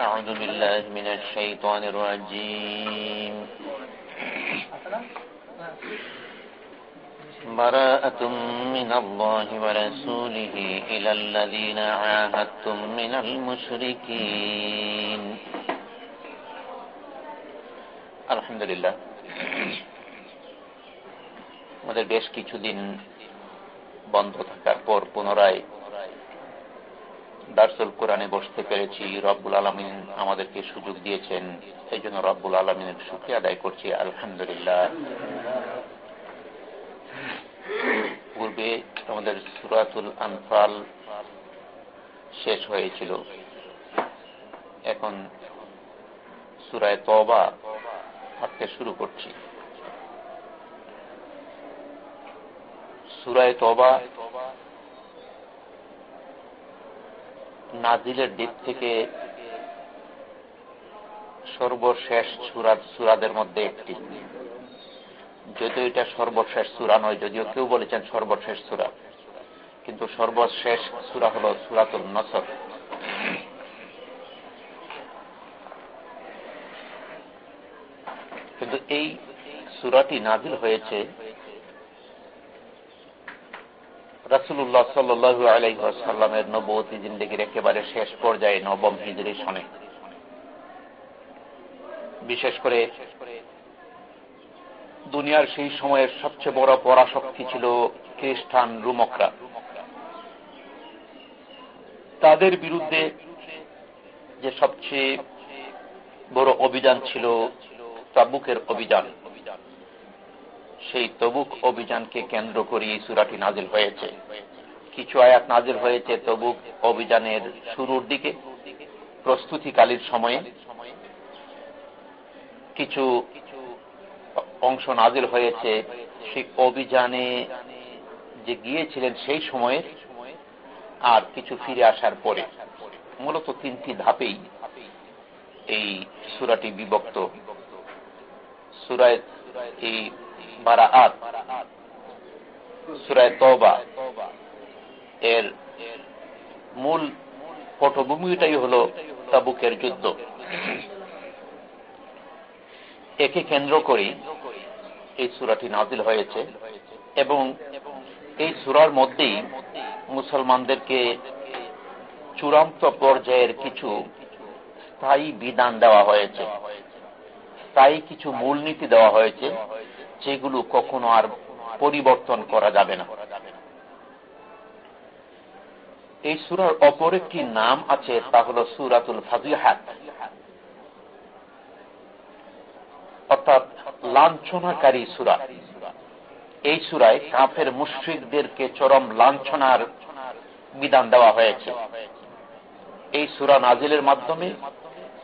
أعوذ بالله من الشيطان الرجيم براءة من الله ورسوله إلى الذين عاهدتم من المشركين الحمد لله আমাদের বেশ কিছুদিন বন্ধ থাকার পর পুনরায় দার্সুল কোরআনে বসতে পেরেছি, রব্বুল আলমিন আমাদেরকে সুযোগ দিয়েছেন। এই জন্য রব্বুল আলমিনের সুখী আদায় করছি, আলহামদুলিল্লাহ। পূর্বে আমাদের সুরাতুল আনফাল শেষ হয়েছিল। এখন সুরায় তবা থাকতে শুরু করছি। সুরায় তবা নাজিলের দিক থেকে সর্বশেষ সুরাদের মধ্যে একটি। যদিও এটা সর্বশেষ সুরা নয়, যদিও কেউ বলেছেন সর্বশেষ সুরা। কিন্তু সর্বশেষ সুরা হল সুরাতুল নসর। কিন্তু এই সুরাটি নাজিল হয়েছে রাসুল্লাহ সাল্লু আলাইসাল্লামের নবতী জিন্দগির একেবারে শেষ পর্যায়ে নবম হিজরি সনে। বিশেষ করে দুনিয়ার সেই সময়ের সবচেয়ে বড় পরাশক্তি ছিল খ্রিস্টান রুমকরা। তাদের বিরুদ্ধে যে সবচেয়ে বড় অভিযান ছিল তাবুকের অভিযান। সেই তবুক অভিযানকে কেন্দ্র করে এই সুরাটি নাজিল হয়েছে। কিছু আয়াত নাজিল হয়েছে তবুক অভিযানের শুরুর দিকে, প্রস্তুতিকালীন সময়ে। কিছু অংশ নাজিল হয়েছে সেই অভিযানে যে গিয়েছিলেন সেই সময়ে আর কিছু ফিরে আসার পরে। মূলত তিনটি ধাপেই এই সুরাটি বিভক্ত। সুরায় এই এর মূল পটভূমিটাই হল তাবুকের যুদ্ধ। একে কেন্দ্র করে এই সুরাটি নাজিল হয়েছে এবং এই সুরার মধ্যেই মুসলমানদেরকে চূড়ান্ত পর্যায়ের কিছু স্থায়ী বিধান দেওয়া হয়েছে। স্থায়ী কিছু মূলনীতি দেওয়া হয়েছে। যেগুলো কখনো আর পরিবর্তন করা যাবে না। এই সুরার অপর একটি নাম আছে, তা হল সুরাতুল ফাজিহাত। অর্থাৎ লাঞ্ছনাকারী সুরা। এই সুরায় কাফের মুশ্রিকদেরকে চরম লাঞ্ছনার বিধান দেওয়া হয়েছে। এই সুরা নাজিলের মাধ্যমে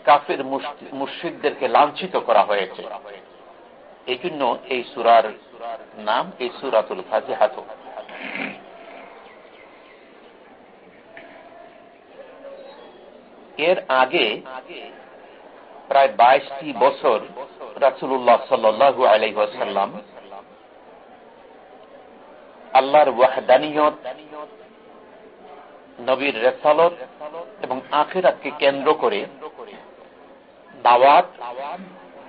কাফের মুশ্রিকদেরকে লাঞ্ছিত করা হয়েছে। এই জন্য এই সুরার নাম, এই সুরাতুল ফাজিহাত এর আগে প্রায় বাইশটি বছর রাসুল্লাহ সাল্লু আলাইসাল্লাম আল্লাহর ওয়াহদানিয়ত, নবীর রেসালত এবং আখেরাতকে কেন্দ্র করে দাওয়াত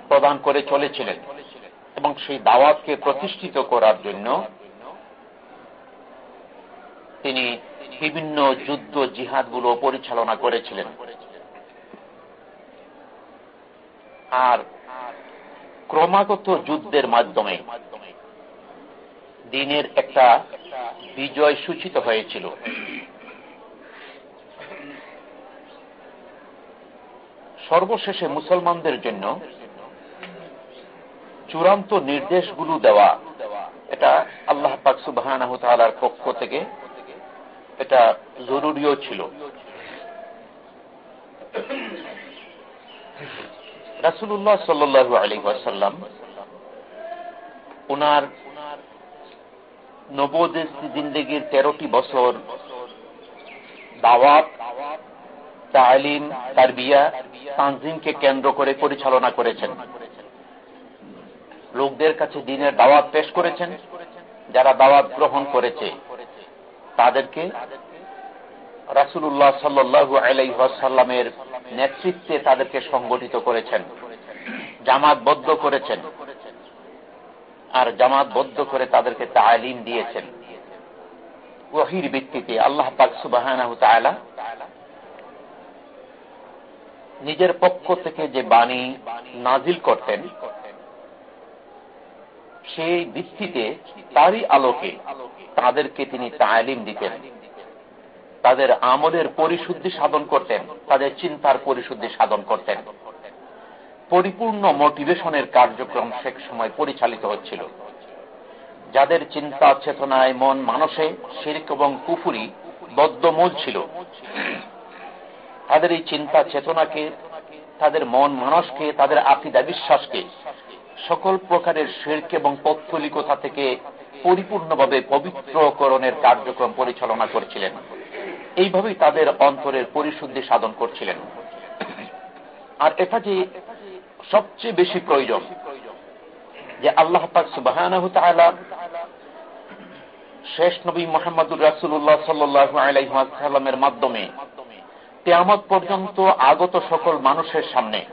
প্রদান করে চলেছিলেন। এবং সেই দাওয়াতকে প্রতিষ্ঠিত করার জন্য তিনি বিভিন্ন যুদ্ধ জিহাদগুলো পরিচালনা করেছিলেন। আর ক্রমাগত যুদ্ধের মাধ্যমে দিনের একটা বিজয় সূচিত হয়েছিল। সর্বশেষে মুসলমানদের জন্য চূড়ান্ত নির্দেশগুলো দেওয়া। এটা আল্লাহ পাক সুবাহ পক্ষ থেকে এটা জরুরিও ছিল। রাসুল্লাহ সাল্লু আলী ওয়াসাল্লাম ওনার নবদেশ জিন্দগির তেরোটি বছর দাওয়াত, তালিম, তারবিয়া, তানজিমকে কেন্দ্র করে পরিচালনা করেছেন। লোকদের কাছে দিনের দাওয়াত পেশ করেছেন, যারা দাওয়াত গ্রহণ করেছে। তাদেরকে রাসুল্লাহ সাল্লু আলাইসাল্লামের নেতৃত্বে তাদেরকে সংগঠিত করেছেন, জামাতবদ্ধ করেছেন, আর জামাতবদ্ধ করে তাদেরকে তালিম দিয়েছেন। ওহির ভিত্তিতে আল্লাহ পাক সুবাহ নিজের পক্ষ থেকে যে বাণী নাজিল করতেন সেই ভিত্তিতে তারই আলোকে তাদেরকে তিনি তালিম দিতেন। তাদের আমলের পরিশুদ্ধি সাধন করতেন, তাদের চিন্তার পরিশুদ্ধি সাধন করতেন। পরিপূর্ণ মোটিভেশনের কার্যক্রম সে সময় পরিচালিত হচ্ছিল। যাদের চিন্তা, চেতনায় মন মানসে শিরিক এবং কুফুরি বদ্ধমূল ছিল। তাদের এই চিন্তা, চেতনাকে, তাদের মন মানসকে, তাদের আকিদা, বিশ্বাসকে সকল প্রকারের শির্ক এবং পৌত্তলিকতা থেকে পরিপূর্ণভাবে পবিত্রকরণের কার্যক্রম পরিচালনা করছিলেন। এইভাবেই তাদের অন্তরের পরিশুদ্ধি সাধন করছিলেন। আর এটা যে সবচেয়ে বেশি প্রয়োজন, যে আল্লাহ শেষ নবী মোহাম্মদুর রাসুল্লাহ সাল্লু আলাইসাল্লামের মাধ্যমে তেয়ামত পর্যন্ত আগত সকল মানুষের সামনে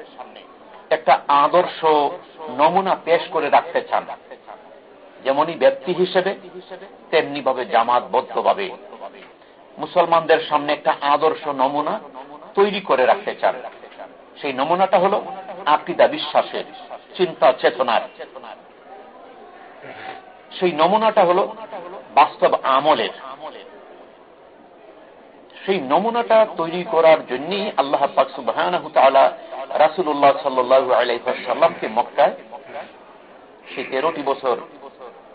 একটা আদর্শ নমুনা পেশ করে রাখতে চান। যেমনই ব্যক্তি হিসেবে তেমনি ভাবে জামাতবদ্ধ ভাবে মুসলমানদের সামনে একটা আদর্শ নমুনা তৈরি করে রাখতে চান। সেই নমুনাটা হল আকিদা বিশ্বাসের, চিন্তা চেতনার। সেই নমুনাটা হল বাস্তব আমলের। সেই নমুনাটা তৈরি করার জন্যই আল্লাহ পাকসুবাহ রাসুল্লাহ সাল্লু মক্কায় সেই তেরোটি বছর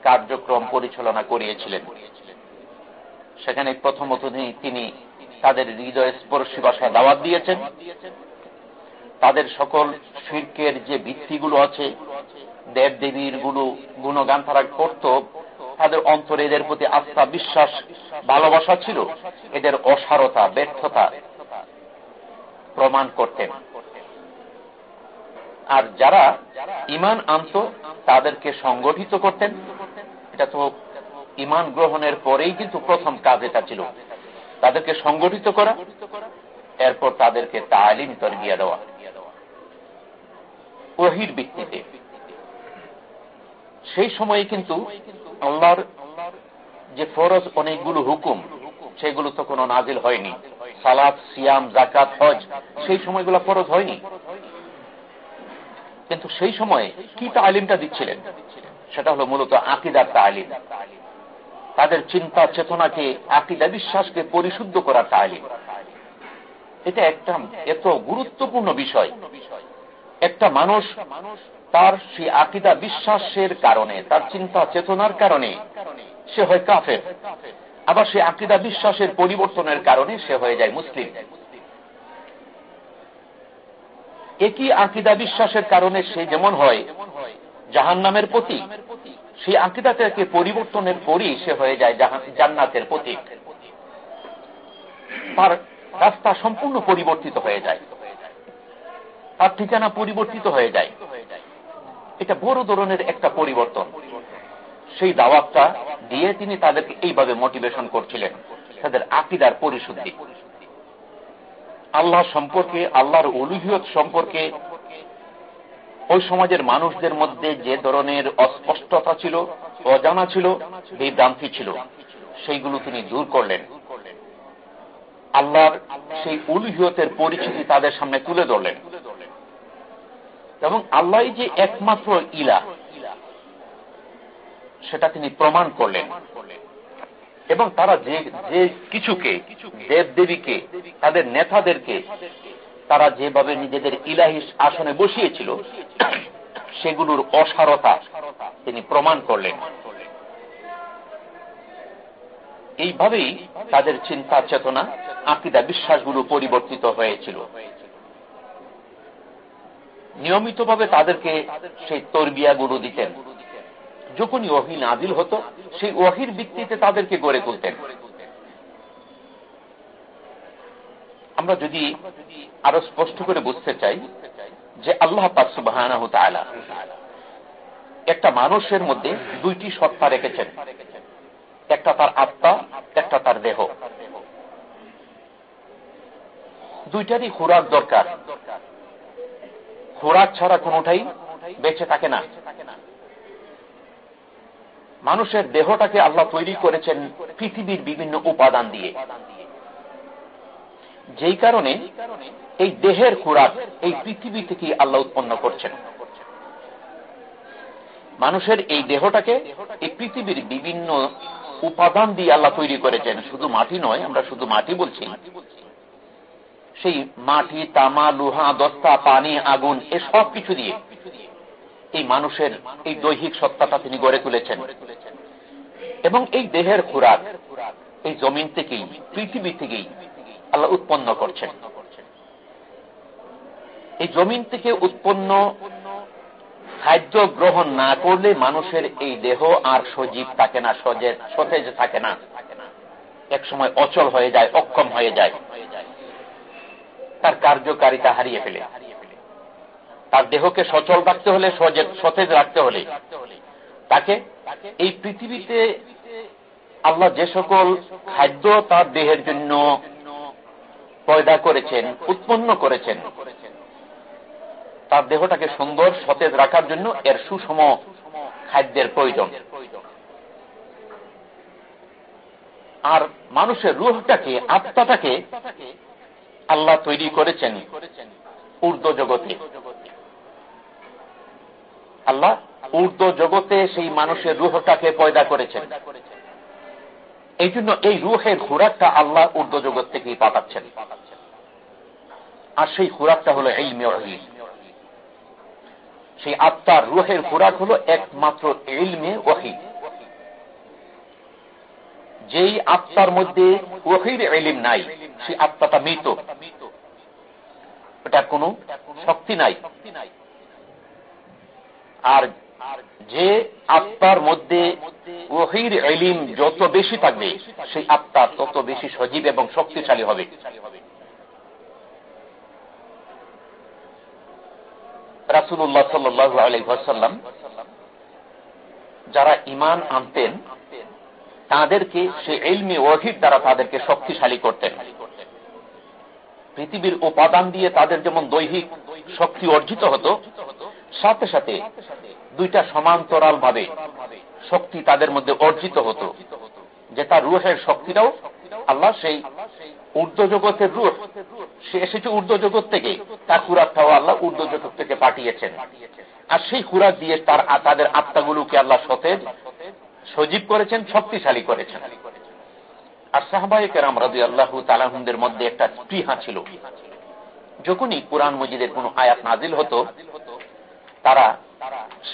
কার্যক্রম পরিচালনা করিয়েছিলেন। সেখানে প্রথমত তিনি তাদের হৃদয় স্পর্শী ভাষায় দাওয়াত দিয়েছেন। তাদের সকল শিল্পের যে ভিত্তিগুলো আছে দেব দেবীরগুলো, গুণগান তারা করত, তাদের অন্তরে এদের প্রতি আস্থা, বিশ্বাস, ভালোবাসা ছিল। এদের অসারতা, ব্যর্থতা প্রমাণ করতেন। আর যারা ইমান আনত তাদেরকে সংগঠিত করতেন। এটা তো ইমান গ্রহণের পরেই কিন্তু প্রথম কাজ এটা ছিল। তাদেরকে সংগঠিত করা, এরপর তাদেরকে তালিম তরবিয়া দেওয়া। ওহির ভিত্তিতে। সেই সময়ে কিন্তু আল্লাহর যে ফরজ অনেকগুলো হুকুম, সেগুলো তো কোনো নাজিল হয়নি। সালাদ সিয়াম জাকাত হজ, সেই সময়গুলো ফরজ হয়নি। কিন্তু সেই সময়ে কি তালিমটা দিচ্ছিলেন? সেটা হলো মূলত আকিদার তালিম। তাদের চিন্তা, চেতনাকে, আকিদা বিশ্বাসকে পরিশুদ্ধ করার তালিম। এটা একটা এত গুরুত্বপূর্ণ বিষয়। একটা মানুষ তার সেই আকিদা বিশ্বাসের কারণে, তার চিন্তা, চেতনার কারণে সে হয় কাফের। আবার সে আকিদা বিশ্বাসের পরিবর্তনের কারণে সে হয়ে যায় মুসলিম। একই আকিদা বিশ্বাসের কারণে সে যেমন হয় জাহান নামের প্রতীক, সেই আকিদাটাকে পরিবর্তনের পরই সে হয়ে যায় জান্নাতের প্রতীক। তার রাস্তা সম্পূর্ণ পরিবর্তিত হয়ে যায়। তার ঠিকানা পরিবর্তিত হয়ে যায়। এটা বড় ধরনের একটা পরিবর্তন। সেই দাওয়াতটা দিয়ে তিনি তাদেরকে এইভাবে মোটিভেশন করছিলেন, তাদের আকিদার পরিশুদ্ধি। আল্লাহ সম্পর্কে, আল্লাহর অলুহিয়ত সম্পর্কে, ওই সমাজের মানুষদের মধ্যে যে ধরনের অস্পষ্টতা ছিল, অজানা ছিল, বিভ্রান্তি ছিল, সেইগুলো তিনি দূর করলেন। আল্লাহর সেই উলহিয়তের পরিচিতি তাদের সামনে তুলে ধরলেন। এবং আল্লাহ যে একমাত্র ইলা, সেটা তিনি প্রমাণ করলেন। এবং তারা যে যে কিছুকে দেব দেবীকে তাদের নেতাদেরকে তারা যেভাবে নিজেদের ইলাহি আসনে বসিয়েছিল, সেগুলোর অসারতা তিনি প্রমাণ করলেন। এইভাবেই তাদের চিন্তা, চেতনা, আকিদা, বিশ্বাসগুলো পরিবর্তিত হয়েছিল। নিয়মিতভাবে তাদেরকে সেই তরবিয়াগুলো দিতেন। যখনই ওহি নাজিল হতো, সেই ওহির ভিত্তিতে তাদেরকে গড়ে তুলতেন। আমরা যদি আরও স্পষ্ট করে বুঝতে চাই যে আল্লাহ পাকসুবাহ একটা মানুষের মধ্যে দুইটি সত্তা রেখেছেন। একটা তার আত্মা, একটা তার দেহ। দুইটারই খোরাক দরকার। খোরাক ছাড়া কোনোটাই বেঁচে থাকে না। মানুষের দেহটাকে আল্লাহ তৈরি করেছেন পৃথিবীর বিভিন্ন উপাদান দিয়ে। যেই কারণে এই দেহের খোরাক এই পৃথিবী থেকে আল্লাহ উৎপন্ন করছেন। মানুষের এই দেহটাকে এই পৃথিবীর বিভিন্ন উপাদান দিয়ে আল্লাহ তৈরি করেছেন। শুধু মাটি নয়, আমরা শুধু মাটি বলছি। সেই মাটি, তামা, লোহা, দস্তা, পানি, আগুন, এ সব কিছু দিয়ে। এই মানুষের এই দৈহিক সত্তাটা তিনি গড়ে তুলেছেন। এবং এই দেহের খোরাক, এই জমিন থেকেই, পৃথিবী থেকেই আল্লাহ উৎপন্ন করছেন। এই জমিন থেকে উৎপন্ন খাদ্য গ্রহণ না করলে মানুষের এই দেহ আর সজীব থাকে না সজের সতেজ থাকে না। এক সময় অচল হয়ে যায়, অক্ষম হয়ে যায়। তার কার্যকারিতা হারিয়ে ফেলে। তার দেহকে সচল রাখতে হলে সতেজ রাখতে হলে। তাকে এই পৃথিবীতে আল্লাহ যে সকল খাদ্য তার দেহের জন্য পয়দা করেছেন, উৎপন্ন করেছেন, তার দেহটাকে সুন্দর, সতেজ রাখার জন্য এর সুষম খাদ্যের প্রয়োজন। আর মানুষের রুহটাকে, আত্মাটাকে আল্লাহ তৈরি করেছেন উর্দ জগতে। আল্লাহ উর্দ জগতে সেই মানুষের রুহটাকে পয়দা করেছেন। এই জন্য এই রুহের খুরাকটা আল্লাহ উর্দ জগৎ থেকেই পাঠাচ্ছেন। আর সেই খুরাকটা হলো এই মেয়র সেই আত্মার রুহের খুরাক হল একমাত্র ইলমে ওহি যেই আত্মার মধ্যে ওহির এলিম নাই, সেই আত্মাটা মৃত। এটা কোনো শক্তি নাই। আর যে আত্মার মধ্যে ওহির এলিম যত বেশি থাকবে, সেই আত্মা তত বেশি সজীব এবং শক্তিশালী হবে। রাসুল্লাহ সাল্লু আলহাসাল্লাম যারা ইমান আনতেন, তাদেরকে সে এলমি ওহির দ্বারা তাদেরকে শক্তিশালী করতেন। পৃথিবীর উপাদান দিয়ে তাদের যেমন দৈহিক শক্তি অর্জিত হতো সাথে সাথে দুইটা সমান্তরাল ভাবে শক্তি তাদের মধ্যে অর্জিত হতো যে তার রুহের শক্তিটাও আল্লাহ সেই ঊর্ধ্ব জগতের রুহ, সে এসেছে ঊর্ধ্ব জগৎ থেকে, তার খুরাকটাও আল্লাহ ঊর্ধ্ব জগৎ থেকে পাঠিয়েছেন। আর সেই খুরাক দিয়ে তার তাদের আত্মাগুলোকে আল্লাহ সতেজ, সজীব করেছেন, শক্তিশালী করেছেন। আর সাহবাহিকেরাম রাজু আল্লাহ তালাহদের মধ্যে একটা স্পৃহা ছিল। যখনই কোরআন মজিদের কোন আয়াত নাজিল হতো তারা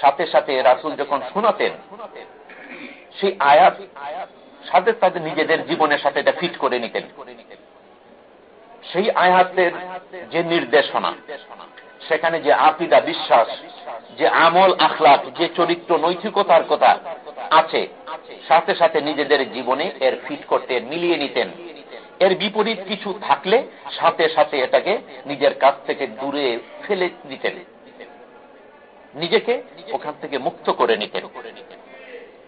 সাথে সাথে রাসুল যখন শোনাতেন, সেই আয়াত সাথে তাদের নিজেদের জীবনের সাথে এটা ফিট করে নিতেন। সেই আয়াতের যে নির্দেশনা, সেখানে যে আপিদা বিশ্বাস, যে আমল, আখলাক, যে চরিত্র, নৈতিকতার কথা আছে, সাথে সাথে নিজেদের জীবনে এর ফিট করতে মিলিয়ে নিতেন। এর বিপরীত কিছু থাকলে সাথে সাথে এটাকে নিজের কাছ থেকে দূরে ফেলে দিতেন। নিজেকে ওখান থেকে মুক্ত করে নিতেন।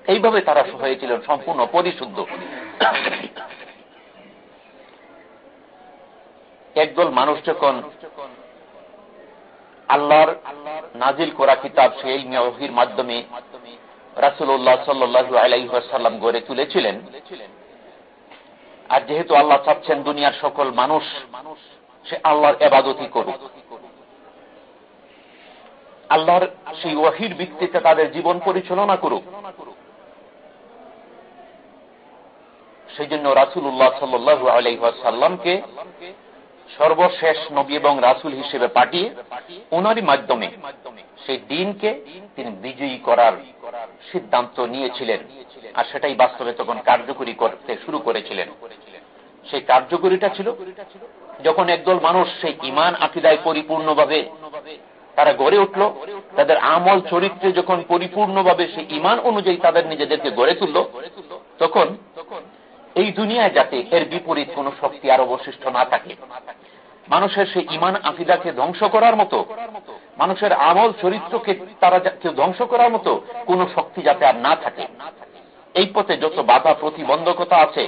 এইভাবে তারা হয়েছিলেন সম্পূর্ণ পরিশুদ্ধ। একদল মানুষ যখন আল্লাহর নাজিল করা কিতাব সেই মেহির মাধ্যমে রাসুল্লাহ সাল্লু আলাইসাল্লাম গড়ে তুলেছিলেন, আর যেহেতু আল্লাহ চাচ্ছেন দুনিয়ার সকল মানুষ সে আল্লাহর এবাদতি করুক। আল্লাহর সেই ওয়াহির ভিত্তিতে তাদের জীবন পরিচালনা করুক। সেই জন্য রাসুল্লাহ সাল্লু আলাইসাল্লামকে সর্বশেষ নবী এবং রাসুল হিসেবে পাঠিয়ে ওনারই মাধ্যমে সেই দিনকে তিনি বিজয়ী করার সিদ্ধান্ত নিয়েছিলেন আর সেটাই বাস্তবে তখন কার্যকরী করতে শুরু করেছিলেন। সেই কার্যকরীটা ছিল যখন একদল মানুষ সেই ইমান আকিদায় পরিপূর্ণভাবে তারা গড়ে উঠল। তাদের আমল চরিত্রে যখন পরিপূর্ণভাবে সেই ইমান অনুযায়ী তাদের নিজেদেরকে গড়ে তুলল, তখন এই দুনিয়ায় যাতে এর বিপরীত কোন শক্তি আর অবশিষ্ট না থাকে, মানুষের সেই ইমান আকিদাকে ধ্বংস করার মতো, মানুষের আমল চরিত্রকে তারা কেউ ধ্বংস করার মতো কোন শক্তি যাতে আর না থাকে, এই পথে যত বাধা প্রতিবন্ধকতা আছে,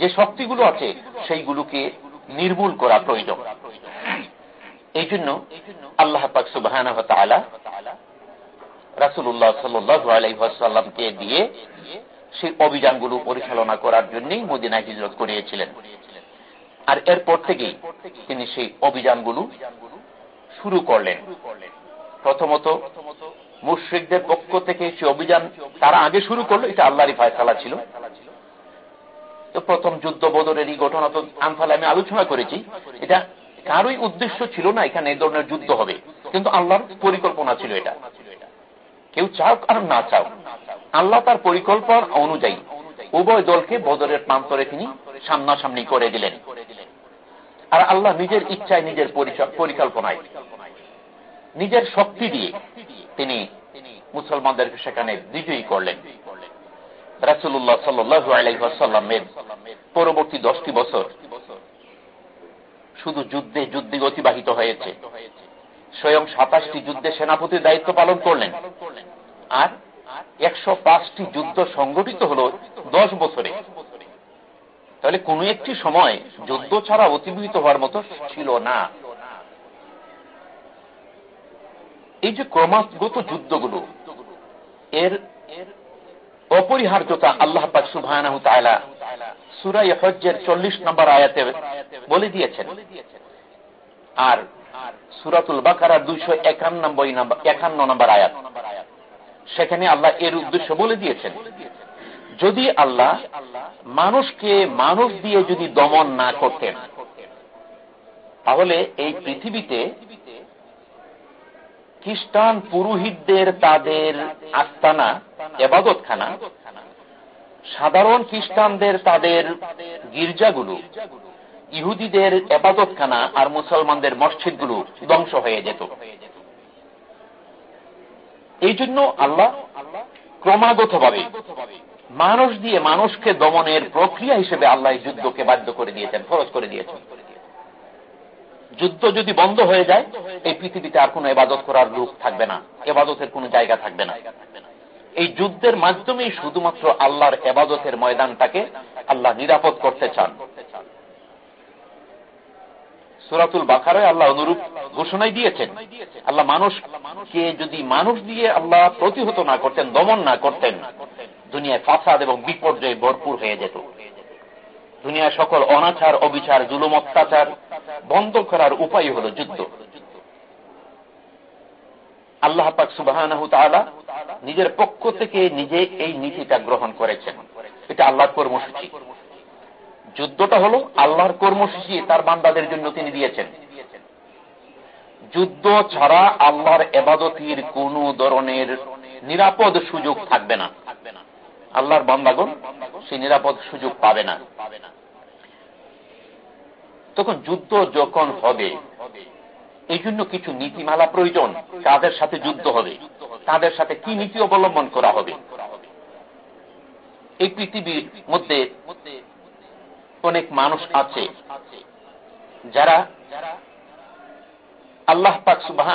যে শক্তিগুলো আছে, সেইগুলোকে নির্মূল করা প্রয়োজন। এই জন্য আল্লাহ পাক সুবাহ রাসুল্লাহ সাল্লাইসাল্লামকে দিয়ে সেই অভিযানগুলো পরিচালনা করার জন্যই মদিনায় হিজরত করিয়েছিলেন। আর এরপর থেকেই তিনি সেই অভিযানগুলো শুরু করলেন। প্রথমত মুশ্রিকদের পক্ষ থেকে সে অভিযান তারা আগে শুরু করল, এটা আল্লাহরই ফায়সালা ছিল। তো প্রথম যুদ্ধ বদরেরই ঘটনা তো আমি আলোচনা করেছি। এটা কারোই উদ্দেশ্য ছিল না এখানে এই ধরনের যুদ্ধ হবে। কিন্তু আল্লাহর পরিকল্পনা ছিল এটা। কেউ চাও আর না চাও আল্লাহ তার পরিকল্পনা অনুযায়ী উভয় দলকে বদরের প্রান্তরে তিনি সামনাসামনি করে দিলেন। আর আল্লাহ নিজের ইচ্ছায় নিজের পরিকল্পনায় নিজের শক্তি দিয়ে তিনি মুসলমানদেরকে সেখানে বিজয়ী করলেন। রাসুল্লাহ সাল্লু আলাইসাল্লামের পরবর্তী দশটি বছর শুধু যুদ্ধে যুদ্ধে অতিবাহিত হয়েছে। স্বয়ং সাতাশটি যুদ্ধে সেনাপতির দায়িত্ব পালন করলেন। আর একশো পাঁচটি যুদ্ধ সংগঠিত হল দশ বছরে। তাহলে কোন একটি সময় যুদ্ধ ছাড়া অতিবাহিত হওয়ার মতো ছিল না। এই যে ক্রমাগত যুদ্ধগুলো, এর অপরিহার্যতা আল্লাহ পাক সুবাহ সুরাই হজ্জের চল্লিশ নম্বর আয়াতে বলে দিয়েছেন। আর সুরাতুল বাকার দুইশো একানব্বই একান্ন নম্বর আয়াত। সেখানে আল্লাহ এর উদ্দেশ্য বলে দিয়েছেন, যদি আল্লাহ মানুষকে মানুষ দিয়ে যদি দমন না করতেন, তাহলে এই পৃথিবীতে খ্রিস্টান পুরোহিতদের তাদের আস্তানা, এবাদতখানা সাধারণ খ্রিস্টানদের তাদের গির্জাগুলো, ইহুদিদের এবাদতখানা আর মুসলমানদের মসজিদগুলো ধ্বংস হয়ে যেত। এই জন্য আল্লাহ ক্রমাগতভাবে মানুষ দিয়ে মানুষকে দমনের প্রক্রিয়া হিসেবে আল্লাহ যুদ্ধকে বাধ্য করে দিয়েছেন, ফরজ করে দিয়েছেন। যুদ্ধ যদি বন্ধ হয়ে যায়, এই পৃথিবীতে আর কোন এবাদত করার লোক থাকবে না, এবাদতের কোন জায়গা থাকবে না। এই যুদ্ধের মাধ্যমেই শুধুমাত্র আল্লাহর এবাদতের ময়দানটাকে আল্লাহ নিরাপদ করতে চান। সুরাতুল বাখারায় আল্লাহ অনুরূপ ঘোষণাই দিয়েছেন, আল্লাহ মানুষকে যদি মানুষ দিয়ে আল্লাহ প্রতিহত না করতেন, দমন না করতেন, দুনিয়ায় ফাসাদ এবং বিপর্যয় ভরপুর হয়ে যেত। দুনিয়ার সকল অনাচার, অবিচার, জুলুম, অত্যাচার বন্ধ করার উপায় হল যুদ্ধ। আল্লাহ পাক সুবাহ নিজের পক্ষ থেকে নিজে এই নীতিটা গ্রহণ করেছেন। এটা আল্লাহর কর্মসূচি। যুদ্ধটা হল আল্লাহর কর্মসূচি তার বান্দাদের জন্য তিনি দিয়েছেন। যুদ্ধ ছাড়া আল্লাহর এবাদতির কোন ধরনের নিরাপদ সুযোগ থাকবে না। আল্লাহর বান্দাগণ সে নিরাপদ সুযোগ পাবে না। তখন যুদ্ধ যখন হবে এই জন্য কিছু নীতিমালা প্রয়োজন তাদের সাথে যুদ্ধ হবে। তাদের সাথে কি নীতি অবলম্বন করা হবে? এই পৃথিবীর মধ্যে অনেক মানুষ আছে যারা আল্লাহ পাক সুবাহ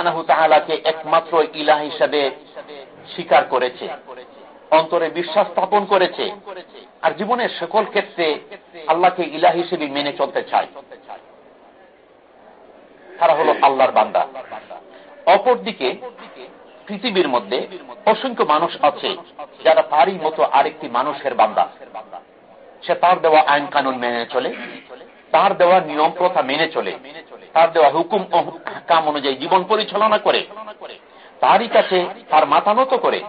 একমাত্র ইলা হিসাবে স্বীকার করেছে, অন্তরে বিশ্বাস স্থাপন করেছে, আর জীবনের সকল ক্ষেত্রে আল্লাহকে ইলা হিসেবে মেনে চলতে চায়। তারা হল আল্লাহর বান্দা। অপরদিকে, পৃথিবীর মধ্যে অসংখ্য মানুষ আছে যারা তারই মতো আরেকটি মানুষের বান্দা। সে তার দেওয়া আইন কানুন মেনে চলে, তার দেওয়া নিয়ম প্রথা মেনে চলে, তার দেওয়া হুকুম কাম অনুযায়ী জীবন পরিচালনা করে, তারই কাছে তার মাথা নত করে,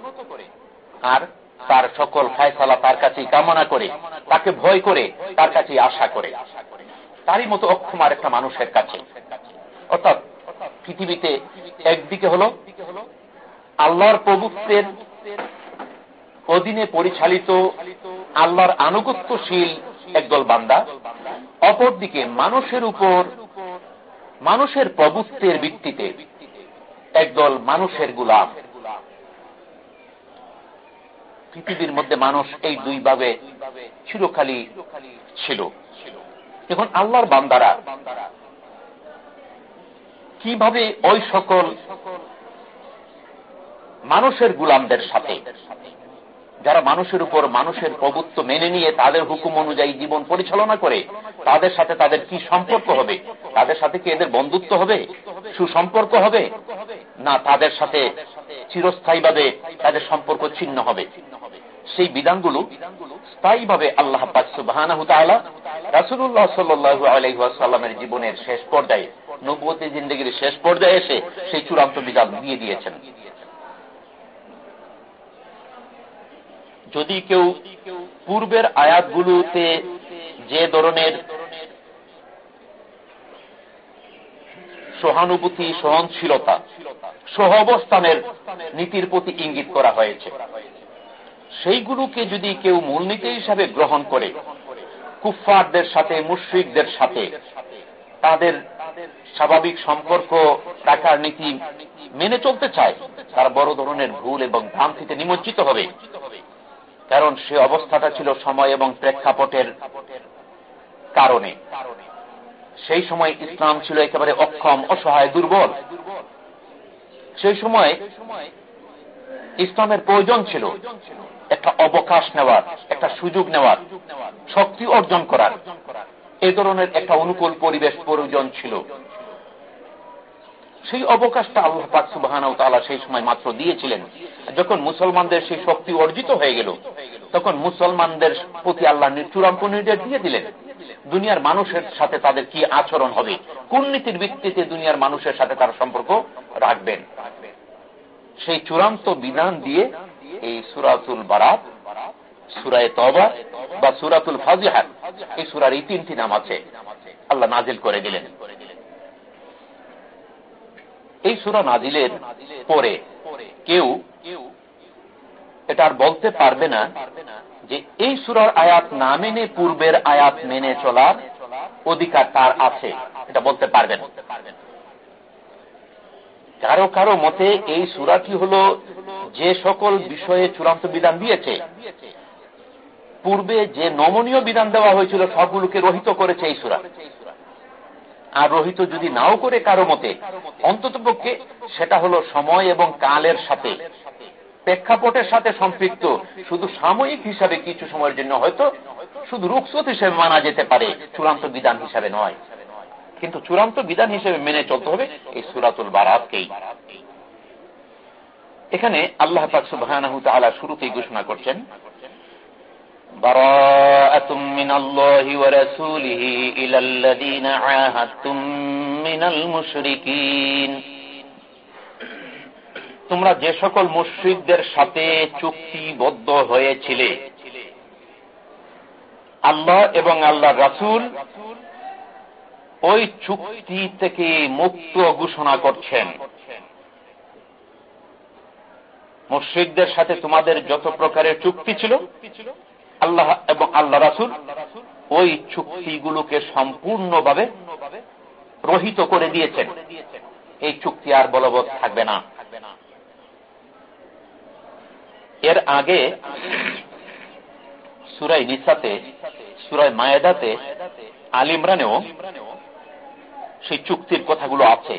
আর তার সকল ফায়সালা তার কাছেই কামনা করে, তাকে ভয় করে, তার কাছে আশা করে। তারই মতো অক্ষম আর একটা মানুষের কাছে। অর্থাৎ পৃথিবীতে একদিকে হল আল্লাহর প্রভুত্বের অধীনে পরিচালিত আল্লাহর আনুগত্যশীল একদল বান্দা, অপরদিকে মানুষের উপর মানুষের প্রভুত্বের ভিত্তিতে একদল মানুষের গুলাম। পৃথিবীর মধ্যে মানুষ এই দুই ভাবে চিরখালি ছিল। এখন আল্লাহর বান্দারা কীভাবে ওই সকল মানুষের গুলামদের সাথে, যারা মানুষের উপর মানুষের প্রভুত্ব মেনে নিয়ে তাদের হুকুম অনুযায়ী জীবন পরিচালনা করে, তাদের সাথে তাদের কি সম্পর্ক হবে? তাদের সাথে কি এদের বন্ধুত্ব হবে? সুসম্পর্ক হবে? না, তাদের সাথে চিরস্থায়ীভাবে তাদের সম্পর্ক ছিন্ন হবে। সেই বিধানগুলো স্থায়ীভাবে আল্লাহ রাসুল্লাহ সাল্লু আলহামের জীবনের শেষ পর্যায়ে নব্বতী জিন্দগির শেষ পর্যায়ে এসে সেই চূড়ান্ত বিধান দিয়ে দিয়েছেন। যদি কেউ পূর্বের আয়াতগুলোতে যে ধরনের সহানুভূতি, সহনশীলতা সহ অবস্থানের নীতির প্রতি ইঙ্গিত করা হয়েছে সেইগুলোকে যদি কেউ মূলনীতি হিসাবে গ্রহণ করে, কুফফারদের সাথে, মুশ্রিকদের সাথে, তাদের স্বাভাবিক সম্পর্ক, টাকার নীতি মেনে চলতে চায়, তার বড় ধরনের ভুল এবং ভ্রান্তিতে নিমজ্জিত হবে। কারণ সে অবস্থাটা ছিল সময় এবং প্রেক্ষাপটের কারণে। সেই সময় ইসলাম ছিল একেবারে অক্ষম, অসহায়, দুর্বল। সেই সময় ইসলামের প্রয়োজন ছিল একটা অবকাশ নেওয়ার, একটা সুযোগ নেওয়ার, শক্তি অর্জন করার। এ ধরনের একটা অনুকূল পরিবেশ প্রয়োজন ছিল। সেই অবকাশটা আল্লাহ পাক সুবাহ সেই সময় মাত্র দিয়েছিলেন। যখন মুসলমানদের সেই শক্তি অর্জিত হয়ে গেল, তখন মুসলমানদের প্রতি আল্লাহ চূড়ান্ত নির্দেশ দিয়ে দিলেন, দুনিয়ার মানুষের সাথে তাদের কি আচরণ হবে? কোন নীতির ভিত্তিতে দুনিয়ার মানুষের সাথে তার সম্পর্ক রাখবেন? সেই চূড়ান্ত বিধান দিয়ে এই সুরাতুল বারাত, সুরায় তবা বা সুরাতুল ফাজিহাত, এই সুরার এই তিনটি নাম আছে। আল্লাহ নাজিল করে দিলেন। এই সুরা নাজিলের পরে কেউ এটা আর বলতে পারবে না যে এই সুরার আয়াত না মেনে পূর্বের আয়াত মেনে চলার অধিকার তার আছে। এটা বলতে পারবেন কারও কারও মতে এই সুরাটি হল যে সকল বিষয়ে চূড়ান্ত বিধান দিয়েছে। পূর্বে যে নমনীয় বিধান দেওয়া হয়েছিল, সবগুলোকে রহিত করেছে এই সুরা। আর রহিত যদি নাও করে কারও মতে অন্তত পক্ষে সেটা হলো সময় এবং কালের সাথে। প্রেক্ষাপটের সাথে সম্পৃক্ত, শুধু সাময়িক হিসাবে কিছু সময়ের জন্য হয়তো, শুধু রুকসত হিসেবে মানা যেতে পারে, চূড়ান্ত বিধান হিসাবে নয়। কিন্তু চূড়ান্ত বিধান হিসেবে মেনে চলতে হবে এই সুরাতুল বারাতকেই এখানে আল্লাহ পাক সুবাহ শুরুতেই ঘোষণা করছেন براءة من الله ورسوله إلى الذين عاهدتم من المشركين তোমরা যে সকল মুশ্রিকদের সাথে চুক্তিবদ্ধ হয়েছিলে আল্লাহ এবং আল্লাহ রাসুল ওই চুক্তি থেকে মুক্ত ঘোষণা করছেন। মুশ্রিকদের সাথে তোমাদের যত প্রকারের চুক্তি ছিল, আল্লাহ এবং আল্লাহ রাসুল, ওই চুক্তিগুলোকে সম্পূর্ণভাবে রহিত করে দিয়েছেন। এই চুক্তি আর বলবৎ থাকবে না। এর আগে সুরাই নিসাতে সুরাই মায়েদাতে আলিমরানেও সেই চুক্তির কথাগুলো আছে।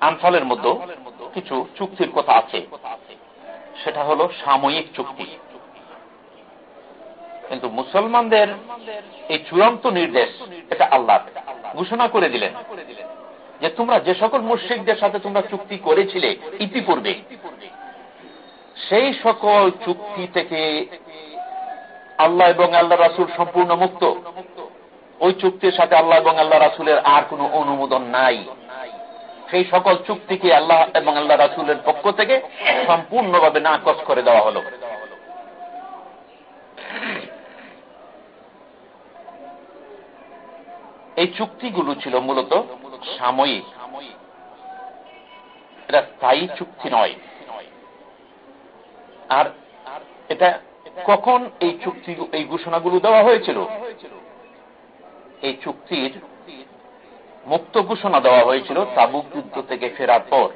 আনফালের মধ্যে কিছু চুক্তির কথা আছে। সেটা হলো সাময়িক চুক্তি। কিন্তু মুসলমানদের এই চূড়ান্ত নির্দেশ, এটা আল্লাহ ঘোষণা করে দিলেন যে তোমরা যে সকল মুশ্রিকদের সাথে তোমরা চুক্তি করেছিলে ইতিপূর্বে, সেই সকল চুক্তি থেকে আল্লাহ এবং আল্লাহ রাসুল সম্পূর্ণ মুক্ত। ওই চুক্তির সাথে আল্লাহ এবং আল্লাহ রাসুলের আর কোন অনুমোদন নাই। সেই সকল চুক্তিকে আল্লাহ এবং আল্লাহ রাসুলের পক্ষ থেকে সম্পূর্ণভাবে নাকচ করে দেওয়া হল। এই চুক্তিগুলো ছিল মূলত সাময়িক। এটা স্থায়ী চুক্তি নয়। আর এটা কখন এই চুক্তি, এই ঘোষণাগুলো দেওয়া হয়েছিল? এই চুক্তির মুক্ত ঘোষণা দেওয়া হয়েছিল তাবুক যুদ্ধ থেকে ফেরার পর।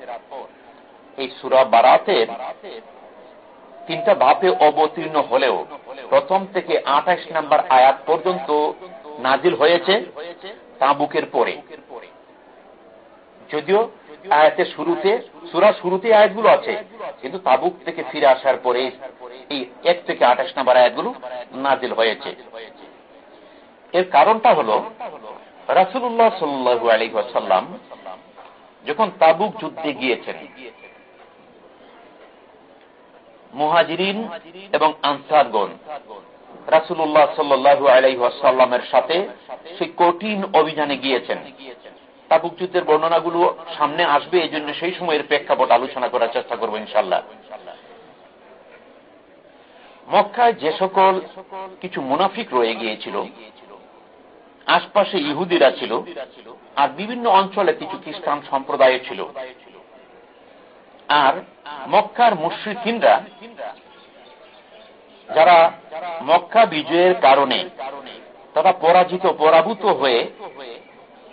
এই সুরা বারাতের তিনটা ভাবে অবতীর্ণ হলেও প্রথম থেকে আঠাশ নাম্বার আয়াত পর্যন্ত নাজিল হয়েছে তাবুকের পরে। যদিও আয়াতের শুরুতে, সুরা শুরুতে আয়াতগুলো আছে, কিন্তু তাবুক থেকে ফিরে আসার পরে এই এক থেকে আঠাশ নাম্বার আয়াতগুলো নাজিল হয়েছে। এর কারণটা হল রাসুল্লাহ সাল্লু আলহাসাল্লাম যখন তাবুক যুদ্ধে গিয়েছেন, মুহাজিরিন এবং আনসারগণ রাসুল্লাহ সাল্লু আলাইসাল্লামের সাথে সেই কঠিন অভিযানে গিয়েছেন। তাবুক যুদ্ধের বর্ণনাগুলো সামনে আসবে এই জন্য সেই সময়ের প্রেক্ষাপট আলোচনা করার চেষ্টা করব ইনশাল্লাহ মক্কায় যে সকল কিছু মুনাফিক রয়ে গিয়েছিল আশপাশে ইহুদিরা ছিল আর বিভিন্ন অঞ্চলে কিছু খ্রিস্টান সম্প্রদায় ছিল। আর মক্কার মুশ্রিকিনরা যারা মক্কা বিজয়ের কারণে তারা পরাজিত, পরাভূত হয়ে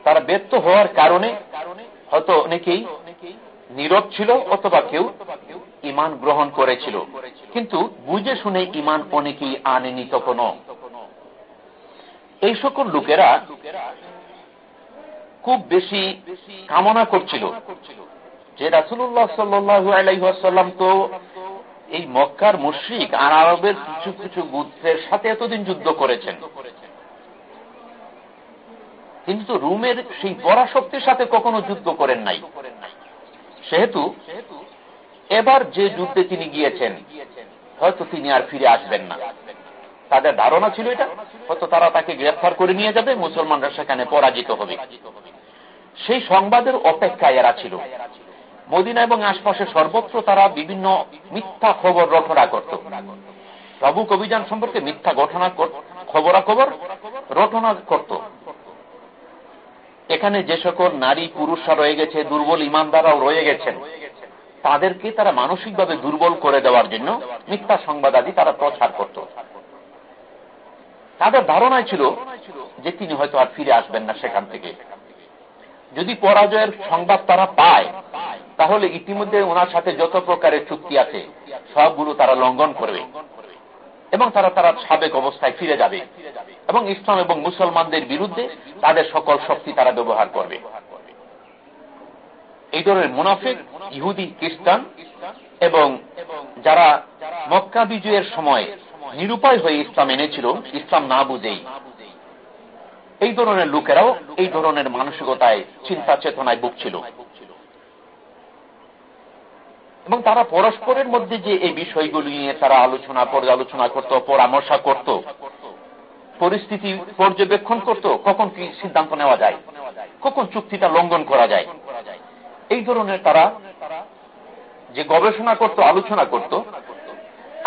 তারা ব্যর্থ হওয়ার কারণে হয়তো অনেকেই নীরব ছিল অথবা কেউ ইমান গ্রহণ করেছিল। কিন্তু বুঝে শুনে ইমান অনেকেই আনেনি তখনও এই সকল লোকেরা খুব বেশি কামনা করছিল যে রাসুল্লাহ সাল্লু আলাইসাল্লাম তো এই মক্কার মুশ্রিক আর আরবের কিছু কিছু গুত্রের সাথে এতদিন যুদ্ধ করেছেন। কিন্তু রুমের সেই পরাশক্তির সাথে কখনো যুদ্ধ করেন নাই। সেহেতু এবার যে যুদ্ধে তিনি গিয়েছেন, হয়তো তিনি আর ফিরে আসবেন না। তাদের ধারণা ছিল এটা, হয়তো তারা তাকে গ্রেফতার করে নিয়ে যাবে, মুসলমানরা সেখানে পরাজিত হবে। সেই সংবাদের অপেক্ষায় এরা ছিল। মদিনা এবং আশপাশে সর্বত্র তারা বিভিন্ন মিথ্যা খবর রটনা করত। প্রভুক অভিযান সম্পর্কে মিথ্যা ঘটনা খবরাখবর রটনা করত। এখানে যে সকল নারী পুরুষরা রয়ে গেছে, দুর্বল ইমানদারাও রয়ে গেছেন। তাদেরকে তারা মানসিকভাবে দুর্বল করে দেওয়ার জন্য মিথ্যা সংবাদ আদি তারা প্রচার করত। তাদের ধারণায় ছিল যে তিনি হয়তো আর ফিরে আসবেন না সেখান থেকে। যদি পরাজয়ের সংবাদ তারা পায়, তাহলে ইতিমধ্যে ওনার সাথে যত প্রকারের চুক্তি আছে, সবগুলো তারা লঙ্ঘন করবে। এবং তারা তারা সাবেক অবস্থায় ফিরে যাবে। এবং ইসলাম এবং মুসলমানদের বিরুদ্ধে তাদের সকল শক্তি তারা ব্যবহার করবে। এই ধরনের মুনাফিক, ইহুদি, খ্রিস্টান এবং যারা মক্কা বিজয়ের সময় নিরুপায় হয়ে ইসলাম এনেছিল, ইসলাম না বুঝেই। এই ধরনের লোকেরাও এই ধরনের মানসিকতায়, চিন্তা চেতনায় ভুগছিল। এবং তারা পরস্পরের মধ্যে যে এই বিষয়গুলি নিয়ে তারা আলোচনা, পর্যালোচনা করত, পরামর্শ করত, পরিস্থিতি পর্যবেক্ষণ করত, কখন কি সিদ্ধান্ত নেওয়া যায়, কখন চুক্তিটা লঙ্ঘন করা যায়, এই ধরনের তারা যে গবেষণা করত, আলোচনা করত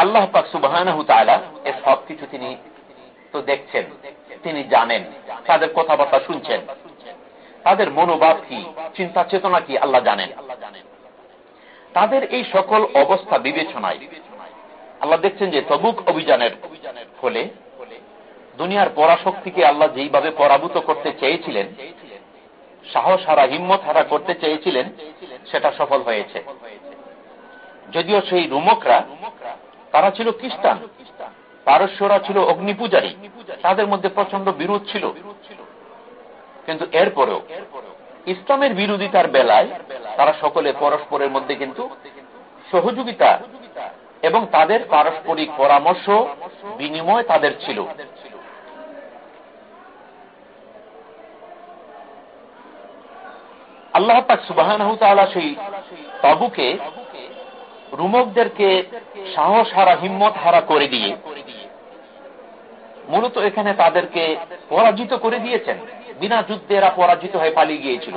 আল্লাহ পাক সুবাহ এ সব কিছু তিনি তো দেখছেন, তিনি জানেন, তাদের কথাবার্তা শুনছেন। তাদের মনোভাব কি, চিন্তা চেতনা কি আল্লাহ জানেন। তাদের এই সকল অবস্থা বিবেচনায় আল্লাহ দেখছেন যে তবুক অভিযানের ফলে দুনিয়ার পরাশক্তিকে আল্লাহ যেইভাবে পরাভূত করতে চেয়েছিলেন, সাহস হারা, হিম্মত হারা করতে চেয়েছিলেন, সেটা সফল হয়েছে। যদিও সেই রুমকরা তারা ছিল খ্রিস্টান। পারস্যরা ছিল অগ্নি পূজারী তাদের মধ্যে প্রচণ্ড বিরোধ ছিল। কিন্তু এরপরেও ইসলামের বিরোধিতার বেলায় তারা সকলে পরস্পরের মধ্যে কিন্তু সহযোগিতা এবং তাদের পারস্পরিক পরামর্শ, বিনিময় তাদের ছিল। আল্লাহ পাক সুবাহ সেই তাবুকে রুমকদেরকে সাহস হারা, হিম্মত হারা করে দিয়ে মূলত এখানে তাদেরকে পরাজিত করে দিয়েছেন। বিনা যুদ্ধে এরা পরাজিত হয়ে পালিয়ে গিয়েছিল।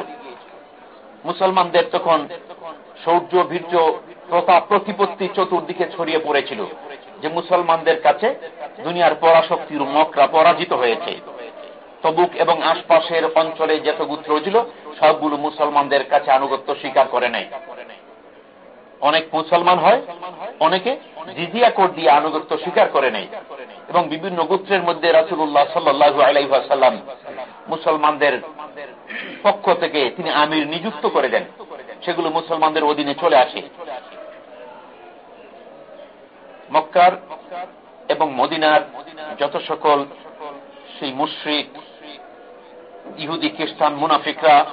মুসলমানদের তখন শৌর্য বীর্য প্রতাপ প্রতিপত্তি চতুর্দিকে ছড়িয়ে পড়েছিল যে মুসলমানদের কাছে দুনিয়ার পরাশক্তির মকরা পরাজিত হয়েছে। তবুক এবং আশপাশের অঞ্চলে যত গুত্র ছিল, সবগুলো মুসলমানদের কাছে আনুগত্য স্বীকার করে নেয়। অনেক মুসলমান হয়, অনেকে জিজিয়া কোড দিয়ে আনুগত্য স্বীকার করে নেই এবং বিভিন্ন গোত্রের মধ্যে রাসুল্লাহ সাল্লু আলাইসাল্লাম মুসলমানদের পক্ষ থেকে তিনি আমির নিযুক্ত করে দেন। সেগুলো মুসলমানদের অধীনে চলে আসে। মক্কার এবং মদিনার যত সকল সেই মুশ্রিক, ইহুদি, খ্রিস্টান, মুনাফিকরা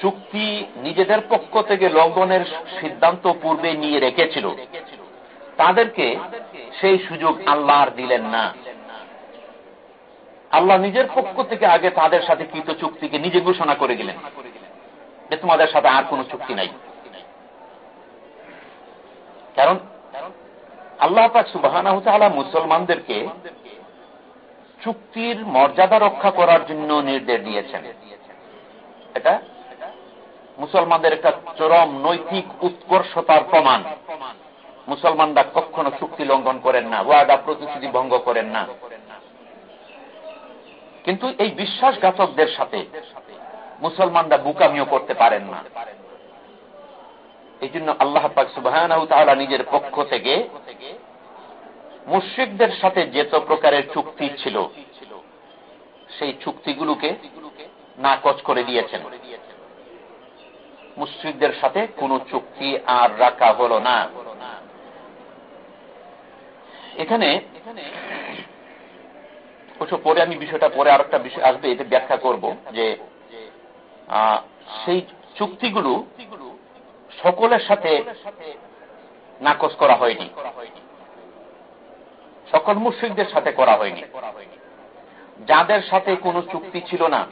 চুক্তি নিজেদের পক্ষ থেকে লঙ্ঘনের সিদ্ধান্ত পূর্বে নিয়ে রেখেছিল। তাদেরকে সেই সুযোগ আল্লাহ আর দিলেন না। আল্লাহ নিজের পক্ষ থেকে আগে তাদের সাথে কৃত চুক্তিকে নিজে ঘোষণা করে গেলেন যে তোমাদের সাথে আর কোন চুক্তি নাই। কারণ আল্লাহ পাক সুবাহ মুসলমানদেরকে চুক্তির মর্যাদা রক্ষা করার জন্য নির্দেশ দিয়েছেন। এটা মুসলমানদের একটা চরম নৈতিক উৎকর্ষতার প্রমাণ। মুসলমানরা কখনো চুক্তি লঙ্ঘন করেন না, ওয়াদা প্রতিশ্রুতি ভঙ্গ করেন না। কিন্তু এই বিশ্বাসঘাতকদের সাথে মুসলমানরা বুকামিও করতে পারেন না। এই জন্য আল্লাহ পাক সুবাহ নিজের পক্ষ থেকে মুশ্রিকদের সাথে যেত প্রকারের চুক্তি ছিল, সেই চুক্তিগুলোকে নাকচ করে দিয়েছেন। মুশ্রিকদের সাথে কোন চুক্তি আর রাখা হল না। এখানে অবশ্য পরে আমি বিষয়টা পরে আর একটা বিষয় আসবে এটা ব্যাখ্যা করব যে সেই চুক্তিগুলো সকলের সাথে নাকচ করা হয়নি। সকল মুশ্রিকদের সাথে করা হয়নি। যাদের সাথে কোনো চুক্তি ছিল না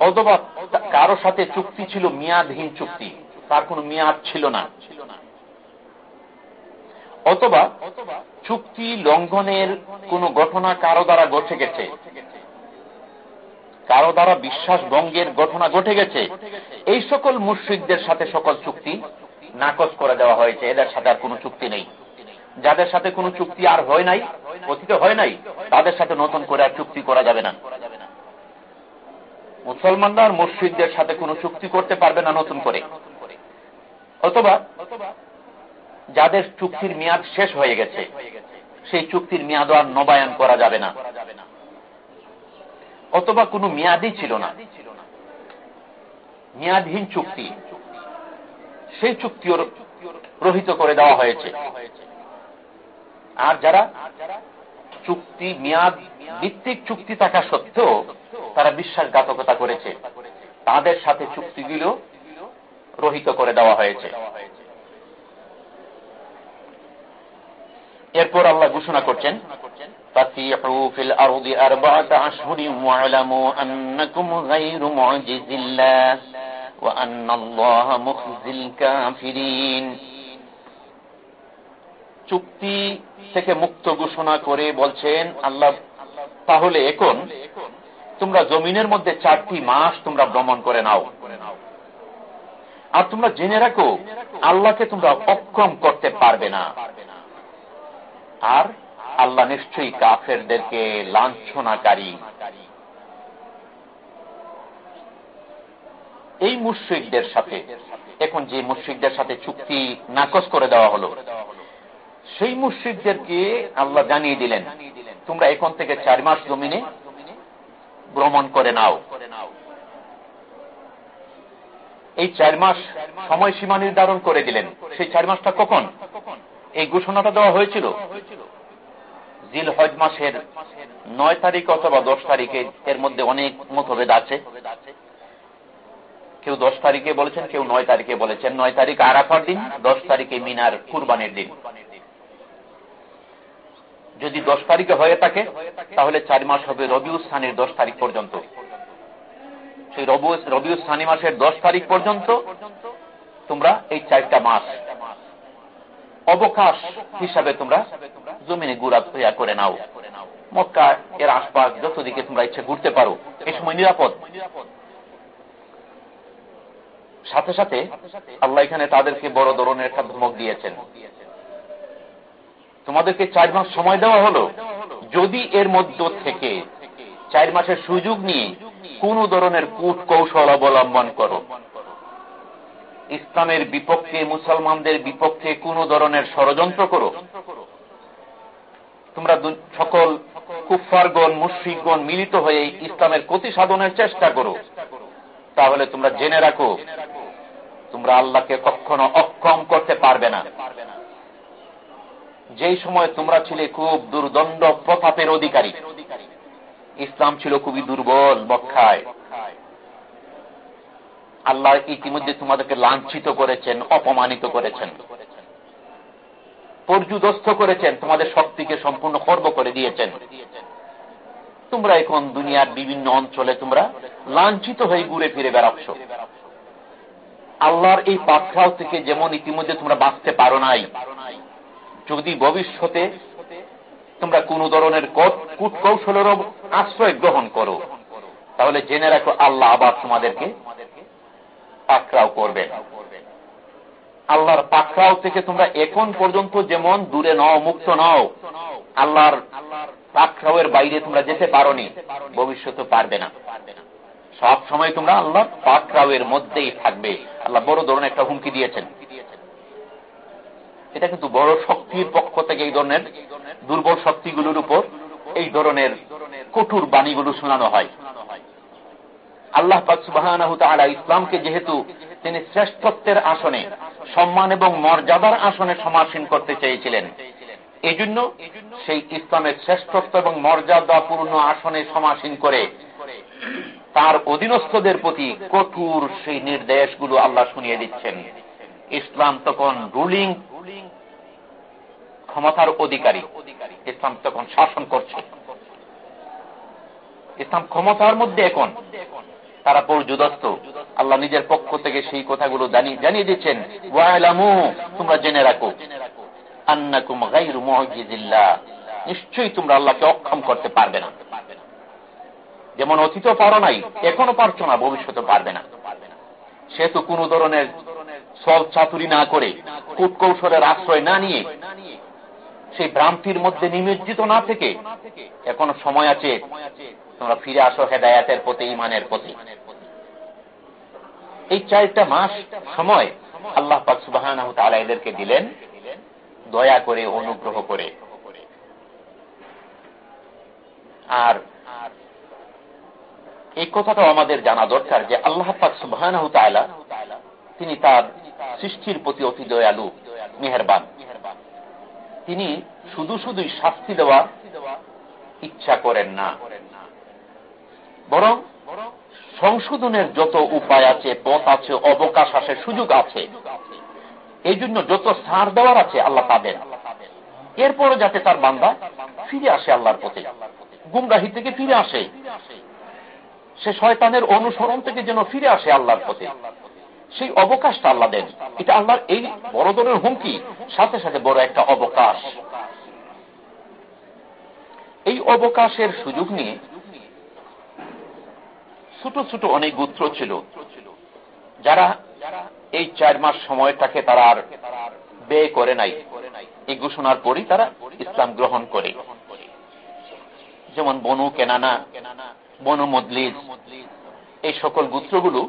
অথবা কারও সাথে চুক্তি ছিল, মেয়াদহীন চুক্তি। তার কোনো মেয়াদ ছিল না। অথবা চুক্তি লঙ্ঘনের কোন ঘটনা কারও দ্বারা ঘটে গেছে। কারও দ্বারা বিশ্বাস ভঙ্গের ঘটনা ঘটে গেছে। এই সকল মুশ্রিকদের সাথে সকল চুক্তি নাকচ করে দেওয়া হয়েছে। এদের সাথে আর কোন চুক্তি নেই। যাদের সাথে কোনো চুক্তি আর হয় নাই অতীতে হয় নাই, তাদের সাথে নতুন করে আর চুক্তি করা যাবে না। মুসলমানরা আর মুশ্রিকদের সাথে কোনো চুক্তি করতে পারবে না নতুন করে। অথবা যাদের চুক্তির মেয়াদ শেষ হয়ে গেছে, সেই চুক্তির মেয়াদ আর নবায়ন করা যাবে না। অথবা কোনো মেয়াদই ছিল না। মেয়াদহীন চুক্তি, সেই চুক্তিও রহিত করে দেওয়া হয়েছে। আর যারা চুক্তি, মেয়াদ ভিত্তিক চুক্তি থাকা সত্ত্বেও তারা বিশ্বাসঘাতকতা করেছে। তাদের সাথে চুক্তিগুলো রহিত করে দেওয়া হয়েছে। এরপর আল্লাহ ঘোষণা করছেন চুক্তি থেকে মুক্ত ঘোষণা করে বলছেন, আল্লাহ তাহলে এখন তোমরা জমিনের মধ্যে চারটি মাস তোমরা ভ্রমণ করে নাও। আর তোমরা জেনে রাখো, আল্লাহকে তোমরা অক্ষম করতে পারবে না। আর আল্লাহ নিশ্চয়ই কাফেরদেরকে লাঞ্ছনাকারী। এই মুশ্রিকদের সাথে, এখন যে মুশ্রিকদের সাথে চুক্তি নাকচ করে দেওয়া হলো, সেই মুশ্রিকদেরকে আল্লাহ জানিয়ে দিলেন তোমরা এখন থেকে চার মাস জমিনে ভ্রমণ করে নাও। এই চার মাস সময়সীমা নির্ধারণ করে দিলেন। সেই চার মাসটা কখন? এই ঘোষণাটা দেওয়া হয়েছিল জিল হজ মাসের নয় তারিখ অথবা দশ তারিখে। এর মধ্যে অনেক মতভেদ আছে। কেউ দশ তারিখে বলেছেন, কেউ নয় তারিখে বলেছেন। নয় তারিখ আরাফার দিন, দশ তারিখে মিনার কুরবানের দিন। যদি দশ তারিখে হয়ে থাকে, তাহলে চার মাস হবে রবিউস্থানের দশ তারিখ পর্যন্ত। সেই রবিউস্থানি মাসের দশ তারিখ পর্যন্ত তোমরা এই চারটা মাস অবকাশ হিসাবে তোমরা জমিনে গুড়া তৈরি করে নাও। মক্কা এর আশপাশ যত দিকে তোমরা ইচ্ছে ঘুরতে পারো, এই সময় নিরাপদ। সাথে সাথে আল্লাহ এখানে তাদেরকে বড় ধরনের একটা ধমক দিয়েছেন। তোমাদেরকে চার মাস সময় দেওয়া হলো। যদি এর মধ্য থেকে চার মাসের সুযোগ নিয়ে কোন ধরনের কূট কৌশল অবলম্বন করো। ইসলামের বিপক্ষে, মুসলমানদের বিপক্ষে কোন ধরনের ষড়যন্ত্র করো। তোমরা সকল কুফারগণ মুশ্রিকগণ মিলিত হয়ে ইসলামের ক্ষতি সাধনের চেষ্টা করো। তাহলে তোমরা জেনে রাখো, তোমরা আল্লাহকে কখনো অক্ষম করতে পারবে না। যেই সময় তোমরা ছিলে খুব দুর্দণ্ড প্রতাপের অধিকারী। ইসলাম ছিল খুবই দুর্বল বক্ষায়। আল্লাহ ইতিমধ্যে তোমাদেরকে লাঞ্ছিত করেছেন, অপমানিত করেছেন। পর্যুদস্ত করেছেন, তোমাদের শক্তিকে সম্পূর্ণ খর্ব করে দিয়েছেন। তোমরা এখন দুনিয়ার বিভিন্ন অঞ্চলে তোমরা লাঞ্ছিত হয়ে ঘুরে ফিরে বেড়াচ্ছ। আল্লাহর এই পাকড়াও থেকে যেমন ইতিমধ্যে তোমরা বাঁচতে পারো নাই যদি ভবিষ্যতে তোমরা কোন ধরনের কূট কৌশলের আশ্রয় গ্রহণ করো, তাহলে জেনে রাখো আল্লাহ আবার তোমাদেরকে পাকড়াও করবে। আল্লাহর পাকড়াও থেকে তোমরা এখন পর্যন্ত যেমন দূরে নও, মুক্ত নও, আল্লাহর পাকড়াওয়ের বাইরে তোমরা যেতে পারো ভবিষ্যতে পারবে না। সব সময় তোমরা আল্লাহ পাকড়াওয়ের মধ্যেই থাকবে। আল্লাহ বড় ধরনের একটা হুমকি দিয়েছেন। এটা কিন্তু বড় শক্তির পক্ষ থেকে এই ধরনের দুর্বল শক্তিগুলোর উপর এই ধরনের কঠোর বাণীগুলো শোনানো হয়। আল্লাহ সুবাহ ইসলামকে যেহেতু তিনি শ্রেষ্ঠত্বের আসনে, সম্মান এবং মর্যাদার আসনে সমাসীন করতে চেয়েছিলেন এই জন্য সেই ইসলামের শ্রেষ্ঠত্ব এবং মর্যাদাপূর্ণ আসনে সমাসীন করে তার অধীনস্থদের প্রতি কঠোর সেই নির্দেশগুলো আল্লাহ শুনিয়ে দিচ্ছেন। ইসলাম তখন রুলিং ক্ষমতার অধিকারী। ইসলাম তখন শাসন করছে। ইসলাম ক্ষমতার মধ্যে এখন। তারা পর্যুদস্ত আল্লাহ নিজের পক্ষ থেকে সেই কথাগুলো জানিয়ে দিচ্ছেন। তোমরা জেনে রাখো। নিশ্চয়ই তোমরা আল্লাহকে অক্ষম করতে পারবে না। যেমন অতীত পারো নাই, এখনও পারছ না, ভবিষ্যতে পারবে না। সেহেতু কোন ধরনের সব চাতুরি না করে, কূটকৌশলের আশ্রয় না নিয়ে সেই ভ্রান্তির মধ্যে নিমজ্জিত না থেকে এখনও সময় আছে, তোমরা ফিরে আসো হেদায়াতের প্রতি ইমানের প্রতি। এই চারটা মাস সময় আল্লাহ পাক সুবাহ এদেরকে দিলেন, দয়া করে, অনুগ্রহ করে। আর এই কথাটাও আমাদের জানা দরকার যে আল্লাহ পাক সুবাহ তিনি তার সৃষ্টির প্রতি অতি দয়ালু, মেহরবান। তিনি শুধু শুধুই শাস্তি দেওয়া ইচ্ছা করেন না। বরং সংশোধনের যত উপায় আছে, পথ আছে, অবকাশ আছে, সুযোগ আছে, এই জন্য যত সার দেওয়ার আছে, আল্লাহ পাবেন এরপরে যাতে তার বান্দা ফিরে আসে আল্লাহর পথে, গুমরাহি থেকে ফিরে আসে, সে শয়তানের অনুসরণ থেকে যেন ফিরে আসে আল্লাহর পথে। সেই অবকাশটা আল্লাহ দেন। এটা আল্লাহর এই বড় ধরনের হুমকি, সাথে সাথে বড় একটা অবকাশ। এই অবকাশের সুযোগ নিয়ে ছোট ছোট অনেক গোত্র ছিল। যারা এই চার মাস সময়টাকে তারা আর ব্যয় করে নাই। এই ঘোষণার পরই তারা ইসলাম গ্রহণ করে। যেমন বনু কেনানা, বনু মদলিজ এই সকল গুত্রগুলো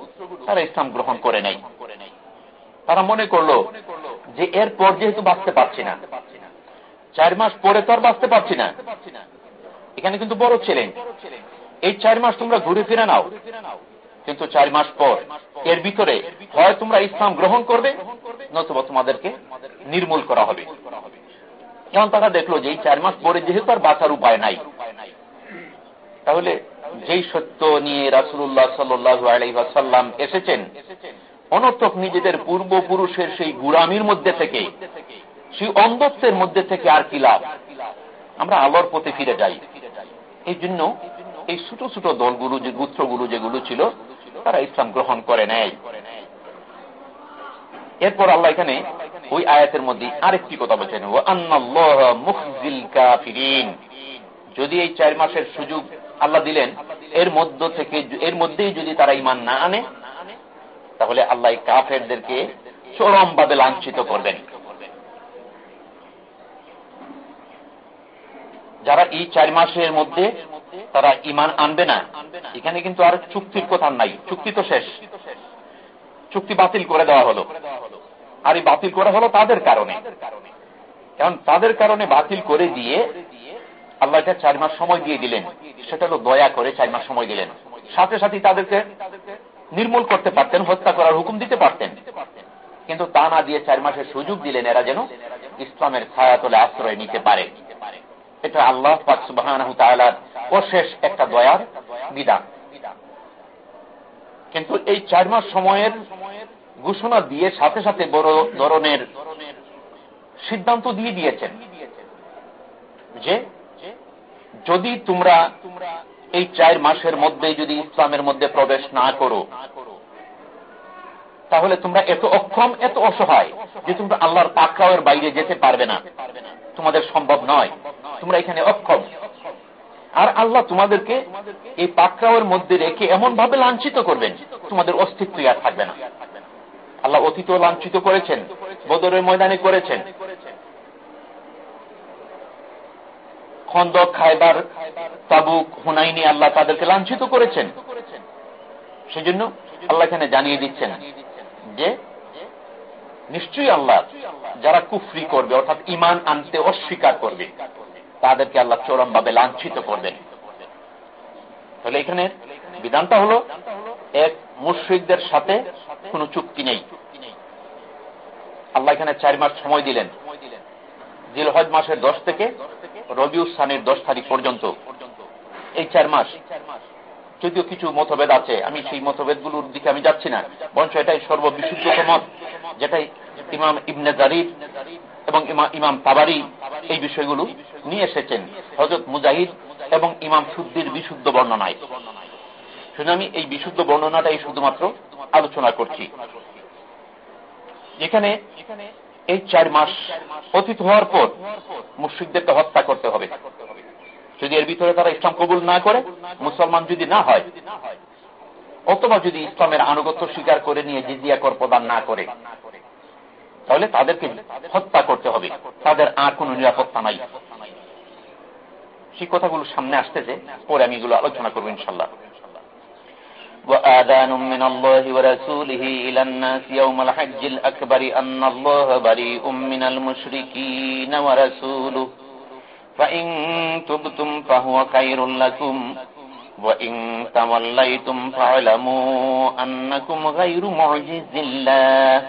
তারা ইসলাম গ্রহণ করে নাই। তারা মনে করল যে এরপর যেহেতু বাঁচতে পারছি না, চার মাস পরে তো আর বাঁচতে পারছি না। এখানে কিন্তু বড় চ্যালেঞ্জ এই চার মাস তোমরা ঘুরে ফিরে নাও, কিন্তু চার মাস পর এর ভিতরে হয় তোমরা ইসলাম গ্রহণ করবে, নতুবা তোমাদেরকে নির্মূল করা হবে। যেমন তারা দেখল যে এই চার মাস পরে যেহেতু আর বাঁচার উপায় নাই তাহলে যেই সত্য নিয়ে রাসুল্লাহ সাল্লু আলাইসাল্লাম এসেছেন, অনর্থক নিজেদের পূর্বপুরুষের সেই গুড়ামির মধ্যে থেকে, সেই অন্ধত্বের মধ্যে থেকে আর কি লাভ? আমরা আলোর পথে ফিরে যাই। এই জন্য এই ছোট ছোট দলগুলো যে গুত্রগুলো যেগুলো ছিল, তারা ইসলাম গ্রহণ করে নেয় এরপর আল্লাহ এখানে ওই আয়াতের মধ্যে আরেকটি কথা বলছেন যদি এই চার মাসের সুযোগ আল্লাহ দিলেন, এর মধ্য থেকে এর মধ্যেই যদি তারা ইমান না আনে, তাহলে আল্লাহ কাফেরদেরকে চরমভাবে লাঞ্ছিত করবেন। যারা এই চার মাসের মধ্যে তারা ইমান আনবে না, এখানে কিন্তু আর চুক্তির কথা নাই। চুক্তি তো শেষ। চুক্তি বাতিল করে দেওয়া হলো। আর এই বাতিল করা হলো তাদের কারণে। কারণ তাদের কারণে বাতিল করে দিয়ে আল্লাহ এটা চার মাস সময় দিয়ে দিলেন। সেটা হলো দয়া করে চার মাস সময় দিলেন। সাথে সাথে তাদেরকে নির্মূল করতে পারতেন, হত্যা করার হুকুম দিতে পারতেন। কিন্তু তা না দিয়ে চার মাসের সুযোগ দিলেন এরা যেন ইসলামের ছায়াতলে আশ্রয় নিতে পারে। এটা আল্লাহ অশেষ একটা দয়ার বিধান। কিন্তু এই চার মাস সময়ের ঘোষণা দিয়ে সাথে সাথে বড় ধরনের সিদ্ধান্ত দিয়ে দিয়েছেন যে যদি তোমরা এই চার মাসের মধ্যে যদি ইসলামের মধ্যে প্রবেশ না করো, তাহলে তোমরা এত অক্ষম, এত অসহায় যে তোমরা আল্লাহর পাকড়াওয়ের বাইরে যেতে পারবে না। তোমাদের সম্ভব নয়। তোমরা এখানে অক্ষম। আর আল্লাহ তোমাদেরকে এই পাকড়াওয়ের মধ্যে রেখে এমন ভাবে লাঞ্ছিত করবেন, তোমাদের অস্তিত্ব আর থাকবে না। আল্লাহ অতীত লাঞ্ছিত করেছেন, বদরের ময়দানে করেছেন। খন্দক খায়বার তাবুক হুনাইনি আল্লাহ তাদেরকে লাঞ্ছিত করেছেন। সেজন্য আল্লাহ এখানে জানিয়ে দিচ্ছেন যে নিশ্চয়ই আল্লাহ যারা কুফরি করবে, অর্থাৎ ইমান আনতে অস্বীকার করবে, তাদেরকে আল্লাহ চরম ভাবে লাঞ্ছিত করবেন। তাহলে এখানে বিধানটা হলো এক, মুশ্রিকদের সাথে কোন চুক্তি নেই। আল্লাহ এখানে চার মাস সময় দিলেন। জিলহজ মাসের দশ থেকে রবিউসানের দশ তারিখ পর্যন্ত। এই চার মাস। যদিও কিছু মতভেদ আছে, আমি সেই মতভেদগুলোর দিকে আমি যাচ্ছি না। বরঞ্চ এটাই সর্ববিশুদ্ধ মত, যেটাই ইমাম ইবনে জারিফ এবং ইমাম তাবারি এই বিষয়গুলো নিয়ে এসেছেন। হজরত মুজাহিদ এবং ইমাম সুদ্দির বিশুদ্ধ বর্ণনায়। শুধু আমি এই বিশুদ্ধ বর্ণনাটাই শুধুমাত্র আলোচনা করছি। যেখানে এই চার মাস অতীত হওয়ার পর মুশ্রিকদেরকে হত্যা করতে হবে। যদি এর ভিতরে তারা ইসলাম কবুল না করে, মুসলমান যদি না হয়, অথবা যদি ইসলামের আনুগত্য স্বীকার করে নিয়ে জিজিয়া কর প্রদান না করে, তাহলে তাদেরকে হত্যা করতে হবে। তাদের আর কোন নিরাপত্তা নাই। সেই কথাগুলো সামনে আসতেছে, পরে আমি এগুলো আলোচনা করব ইনশাল্লাহ। وآذان من الله ورسوله إلى الناس يوم الحج الأكبر أن الله بريء من المشركين ورسوله فإن تبتم فهو خير لكم وإن توليتم فاعلموا أنكم غير معجز الله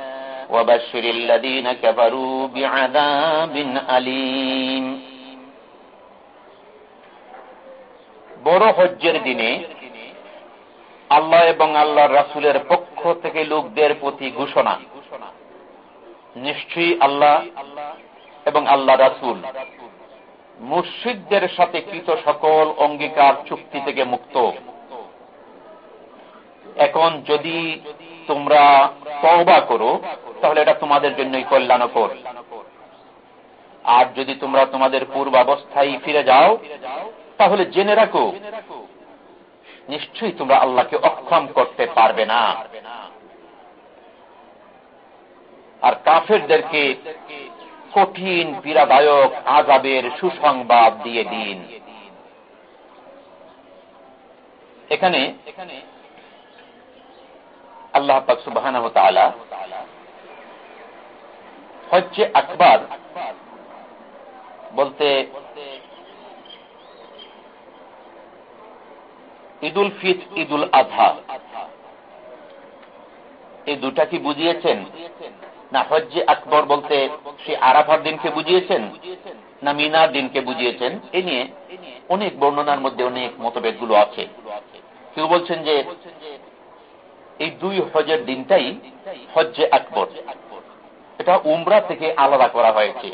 وبشر الذين كفروا بعذاب أليم বড় হজ্জের দিনে আল্লাহ এবং আল্লাহর রাসুলের পক্ষ থেকে লোকদের প্রতি ঘোষণা। নিশ্চয়ই আল্লাহ এবং আল্লাহ রাসুল মুর্শিদদের সাথে কৃত সকল অঙ্গীকার চুক্তি থেকে মুক্ত। এখন যদি তোমরা তওবা করো, তাহলে এটা তোমাদের জন্যই কল্যাণকর। আর যদি তোমরা তোমাদের পূর্বাবস্থায় ফিরে যাও, তাহলে জেনে রাখো নিশ্চয়ই তোমরা আল্লাহকে অক্ষম করতে পারবে না। আর কাফেরদেরকে কঠিন পীড়াদায়ক আজাবের সুসংবাদ দিয়ে দিন। এখানে আল্লাহ সুবাহ হচ্ছে আকবর বলতে ঈদুল ফিত, ঈদুল আধা। এই দুটা কি বুঝিয়েছেন? না হজ্জে আকবর বলতে সে আরাফার দিনকে বুঝিয়েছেন? না মিনার দিনকে বুঝিয়েছেন? এ নিয়ে অনেক বর্ণনার মধ্যে অনেক মতভেদগুলো আছে। কেউ বলছেন যে এই দুই হজের দিনটাই হজ্জে আকবর। এটা উমরা থেকে আলাদা করা হয়েছে।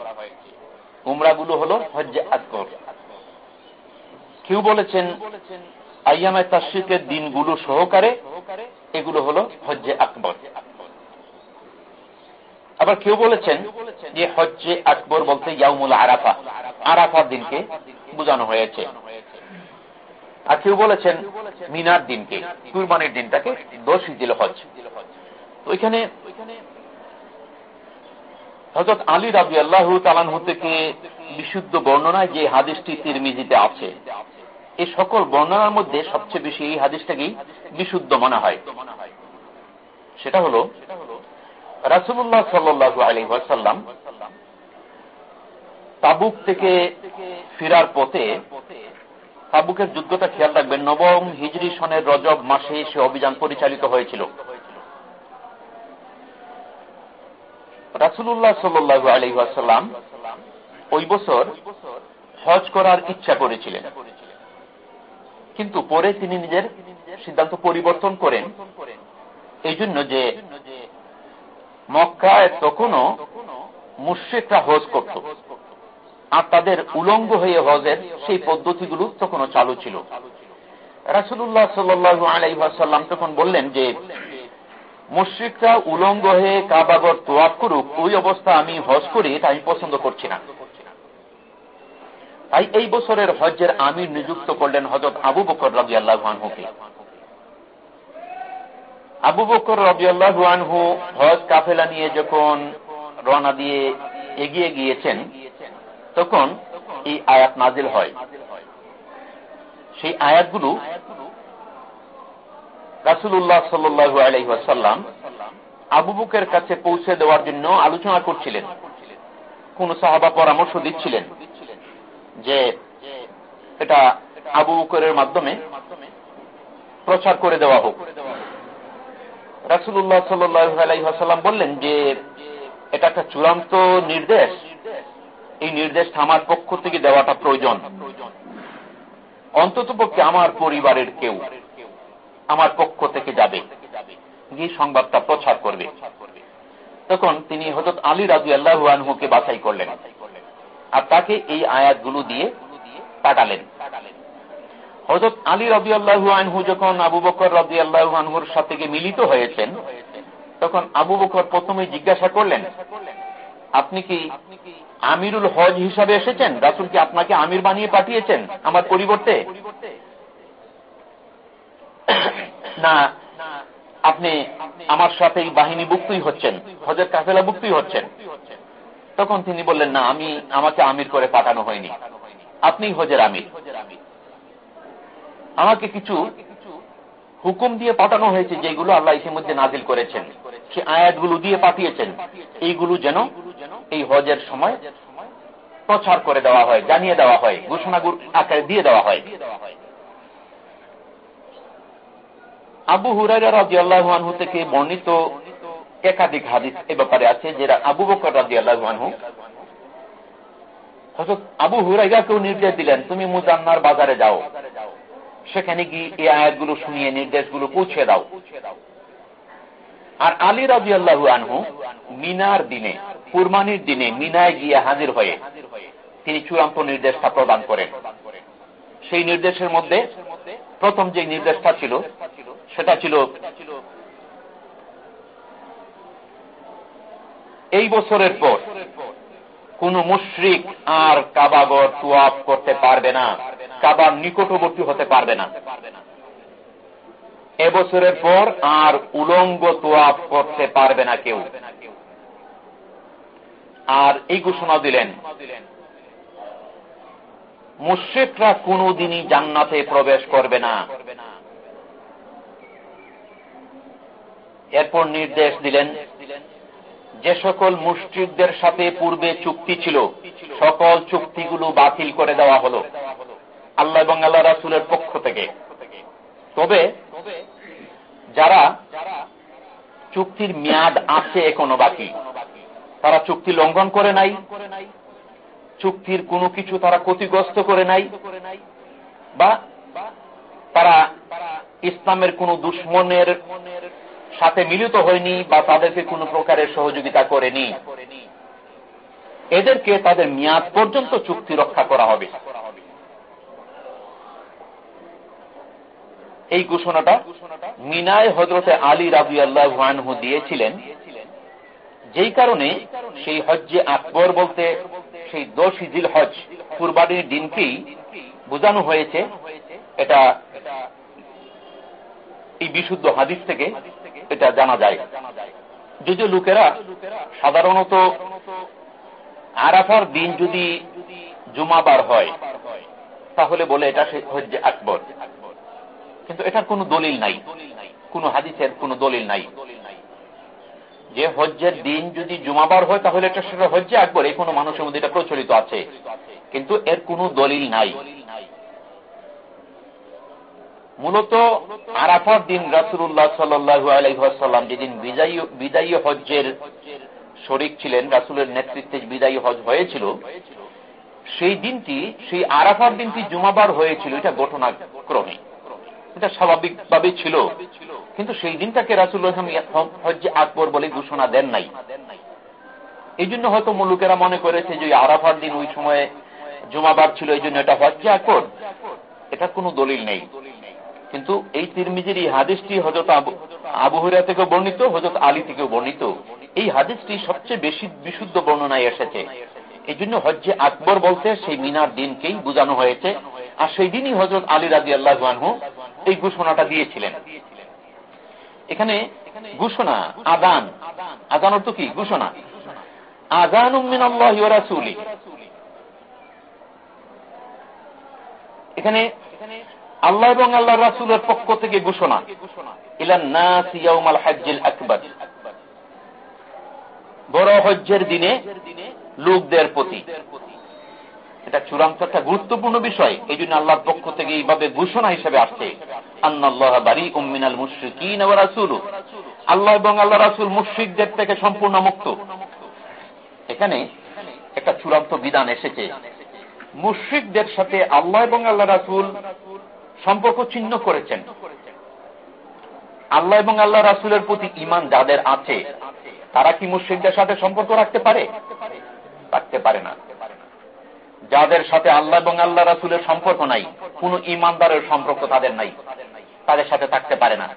উমরাগুলো হল হজ্জে আকবর। কেউ বলেছেন আইয়ামায় তাশ্রিকের দিনগুলো সহকারে এগুলো হল হজ্জে আকবর। আবার কেউ বলেছেন যে হজ্জে আকবর বলতে ইয়াউমুল আরাফা। আরাফার দিনকে বোঝানো হয়েছে। আর কেউ বলেছেন মিনার দিনকে, কুরবানির দিনটাকে দশ দিল হজ ওইখানে হজরত আলী রাবি আল্লাহ তালানহু থেকে বিশুদ্ধ বর্ণনায় যে হাদিসটি তিরমিজিতে আছে এই সকল বর্ণনার মধ্যে সবচেয়ে বেশি এই হাদিসটাকেই বিশুদ্ধ মনে হয়। সেটা হল রাসুল্লাহ সাল্লু আলী ওয়াসাল্লাম তাবুক থেকে ফিরার পথে তাবুকের যুদ্ধটা খেয়াল রাখবেন, নবম হিজরি সনের রজব মাসে সে অভিযান পরিচালিত হয়েছিল। রাসুল্লাহ সাল্লু আলী ওয়াসাল্লাম ওই বছর হজ করার ইচ্ছা করেছিলেন। কিন্তু পরে তিনি নিজের সিদ্ধান্ত পরিবর্তন করেন। এই জন্য যে মক্কায় তখনও মুশ্রিকরা হজ করত। আর তাদের উলঙ্গ হয়ে হজের সেই পদ্ধতিগুলো তখনও চালু ছিল। রাসুল্লাহ সাল্লু আলাইসাল্লাম তখন বললেন যে, মুশ্রিকরা উলঙ্গ হয়ে কাবাগর তোয়াব করুক, ওই অবস্থা আমি হজ করি, এটা আমি পছন্দ করছি না। তাই এই বছরের হজ্জের আমির নিযুক্ত করলেন হজরত আবু বকর রবি আল্লাহানহুকে আবু বকর রবি আল্লাহানহু হজ কাফেলা নিয়ে যখন রওনা দিয়ে এগিয়ে গিয়েছেন, তখন এই আয়াত নাজিল হয়। সেই আয়াতগুলো রাসুল্লাহ সাল্লু আলহাসাল্লাম আবু বুকের কাছে পৌঁছে দেওয়ার জন্য আলোচনা করছিলেন। কোন সাহাবা পরামর্শ দিচ্ছিলেন। যে এটা আবু বুকরের মাধ্যমে প্রচার করে দেওয়া হোক। রাসুল্লাহ সাল্লাম বললেন যে এটা একটা চূড়ান্ত নির্দেশ। এই নির্দেশ আমার পক্ষ থেকে দেওয়াটা প্রয়োজন। অন্তত পক্ষে আমার পরিবারের কেউ আমার পক্ষ থেকে যাবে, গিয়ে সংবাদটা প্রচার করবে। তখন তিনি হজরত আলী রাজু আল্লাহুকে বাছাই করলেন। আর তাকে এই আয়াতগুলো দিয়ে পাঠালেন। হজরত আলী রবি আল্লাহু আনহু যখন আবু বকর রবি আল্লাহু আনহুর সাথে মিলিত হয়েছেন, তখন আবু বকর প্রথমে জিজ্ঞাসা করলেন, আপনি কি আমিরুল হজ হিসাবে এসেছেন? রাসুল কি আপনাকে আমির বানিয়ে পাঠিয়েছেন আমার পরিবর্তে? না, আপনি আমার সাথে এই বাহিনী বুক্তই হচ্ছেন হজের কাফেলা বুক্তই হচ্ছেন। তখন তিনি বললেন, না, আমি, আমাকে আমির করে পাঠানো হয়নি। আপনি হজের আমির। আমাকে কিছু হুকুম দিয়ে পাঠানো হয়েছে যেগুলো আল্লাহ ইতিমধ্যে নাজিল করেছেন। সে আয়াতগুলো দিয়ে পাঠিয়েছেন। এইগুলো যেন এই হজের সময় প্রচার করে দেওয়া হয়, জানিয়ে দেওয়া হয় ঘোষণা আকারে দিয়ে দেওয়া হয়। আবু হুরাইরা রাজি আল্লাহানহু থেকে বর্ণিত একাধিক হাদিস এ ব্যাপারে আছে যেটা আবু বকর রাজি আল্লাহানহু আবু হুরাইরাকেও নির্দেশ দিলেন, তুমি মুজান্নার বাজারে যাও। সেখানে গিয়ে এই আয়াতগুলো শুনিয়ে নির্দেশগুলো পৌঁছে দাও। আর আলী রাজি আল্লাহু আনহু মিনার দিনে, কুরবানির দিনে মিনায় গিয়ে হাজির হয়ে তিনি চূড়ান্ত নির্দেশটা প্রদান করেন। সেই নির্দেশের মধ্যে প্রথম যে নির্দেশটা ছিল, সেটা ছিল এই বছরের পর কোন মুশ্রিক আর কাবাগর তোয়াপ করতে পারবে না, কাবার নিকটবর্তী হতে পারবে না। এবছরের পর আর উলঙ্গ তোয়াপ করতে পারবে না কেউ। আর এই ঘোষণা দিলেন, মুশ্রিকরা কোনদিনই জান্নাতে প্রবেশ করবে না। এরপর নির্দেশ দিলেন যে সকল মুশ্রিকদের সাথে পূর্বে চুক্তি ছিল, সকল চুক্তিগুলো বাতিল করে দেওয়া হলো। আল্লাহ এবং আল্লাহ রাসুলের পক্ষ থেকে। তবে যারা চুক্তির মেয়াদ আছে এখনও বাকি, তারা চুক্তি লঙ্ঘন করে নাই, চুক্তির কোনো কিছু তারা ক্ষতিগ্রস্ত করে নাই, বা তারা ইসলামের কোন দুশ্মনের সাথে মিলিত হয়নি বা তাদেরকে কোন প্রকারের সহযোগিতা করেনি। এদেরকে তাদের মেয়াদ পর্যন্ত চুক্তি রক্ষা করা হবে। এই ঘোষণাটা মিনায় হজরতে আলী রাবি আল্লাহ দিয়েছিলেন। যেই কারণে সেই হজ্জে আকবর বলতে সেই দশ ইজিল হজ কুরবানির দিনকেই বোঝানো হয়েছে। এটা এই বিশুদ্ধ হাদিস থেকে এটা জানা যায়। যদিও লোকেরা সাধারণত আরাফার দিন যদি জুমাবার হয়, তাহলে বলে এটা হজ্জে আকবর। কিন্তু এটার কোনো দলিল নাই। কোন হাদিসের কোন দলিল নাই। যে হজ্জের দিন যদি জুমাবার হয়, তাহলে এটা সেটা হজ্জে আকবর। এই কোনো মানুষের মধ্যে এটা প্রচলিত আছে। কিন্তু এর কোনো দলিল নাই। মূলত আরাফার দিন রাসুল্লাহ সাল্লু আলহাসাল্লাম যেদিন বিদায়ী হজ্জের শরিক ছিলেন, রাসুলের নেতৃত্বে বিদায়ী হজ হয়েছিল, সেই দিনটি, সেই আরাফার দিনটি জুমাবার হয়েছিল, এটা ঘটনাক্রমে। এটা স্বাভাবিকভাবেই ছিল। কিন্তু সেই দিনটাকে রাসুল হজ্জে আকবর বলে ঘোষণা দেন নাই। এই জন্য হয়তো মুলুকেরা মনে করেছে যে আরাফার দিন ওই সময়ে জুমাবার ছিল এই জন্য এটা হজ্জে আকবর। এটা কোনো দলিল নেই। কিন্তু এই তিরমিজির এই হাদিসটি হজরত আবহরিয়া থেকে বর্ণিত হজরত আলী থেকে বর্ণিত। এই হাদিসটি সবচেয়ে বেশি বিশুদ্ধ বর্ণনায় এসেছে। এই জন্য হজ্জে আকবর বলতে সেই মিনার দিনকেই বোঝানো হয়েছে। আর সেই দিনই হজরত আলী রাজি আল্লাহ এই ঘোষণাটা দিয়েছিলেন। এখানে ঘোষণা, আদান। আদান অর্থ কি? ঘোষণা। আদান রাসুলি। এখানে আল্লাহ এবং আল্লাহ রাসুলের পক্ষ থেকে ঘোষণা আকবর। বড় হজ্জের দিনে লোকদের প্রতি। এটা চূড়ান্ত একটা গুরুত্বপূর্ণ বিষয়। এই জন্য আল্লাহর পক্ষ থেকে এইভাবে ঘোষণা হিসেবে আসছে আল্লাহ এবং আল্লাহ রাসুল মুশ্রিকদের থেকে সম্পূর্ণ মুক্ত। এখানে একটা চূড়ান্ত বিধান এসেছে। মুশ্রিকদের সাথে আল্লাহ এবং আল্লাহ রাসুল সম্পর্ক চিহ্ন করেছেন। আল্লাহ এবং আল্লাহ রাসুলের প্রতি ইমান যাদের আছে, তারা কি মুশ্রিকদের সাথে সম্পর্ক রাখতে পারে? রাখতে পারে না। যাদের সাথে আল্লাহ এবং আল্লাহ রাসুলের সম্পর্ক নাই, কোন ইমানদারের সম্পর্ক তাদের নাই, তাদের সাথে থাকতে পারে না।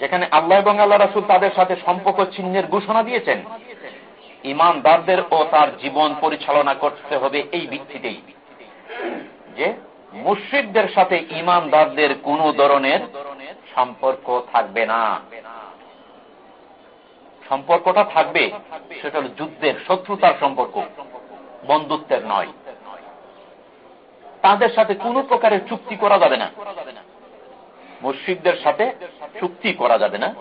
যেখানে আল্লাহ এবং আল্লাহ রাসুল তাদের সাথে সম্পর্ক চিহ্নের ঘোষণা দিয়েছেন ইমানদারদের ও তার জীবন পরিচালনা করতে হবে এই ভিত্তিতেই। যে মুশ্রিকদের সাথে ইমানদারদের কোন ধরনের সম্পর্ক থাকবে না। সম্পর্কটা থাকবে, সেটা যুদ্ধের শত্রুতার সম্পর্ক, বন্ধুত্বের নয়। তাদের সাথে কোন প্রকারের চুক্তি করা যাবে না। মুশ্রিকদের সাথে চুক্তি করা যাবে না।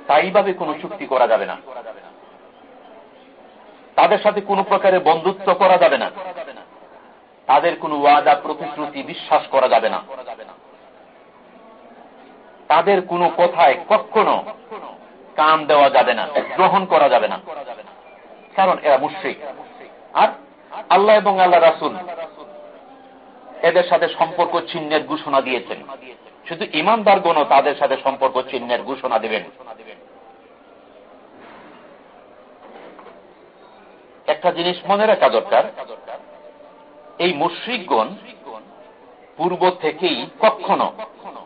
স্থায়ীভাবে কোনো চুক্তি করা যাবে না। তাদের সাথে কোনো প্রকারের বন্ধুত্ব করা যাবে না। তাদের কোনো ওয়াদা, প্রতিশ্রুতি বিশ্বাস করা যাবে না। তাদের কোনো কথায় কখনো কাম দেওয়া যাবে না, গ্রহণ করা যাবে না। কারণ এরা মুশ্রিক। আর আল্লাহ এবং আল্লাহ রাসুল এদের সাথে সম্পর্ক চিহ্নের ঘোষণা দিয়েছেন। শুধু ইমানদার গণ তাদের সাথে সম্পর্ক চিহ্নের ঘোষণা দেবেন। একটা জিনিস মনে রাখা দরকার। এই মুশ্রিকগণ পূর্ব থেকেই কখনো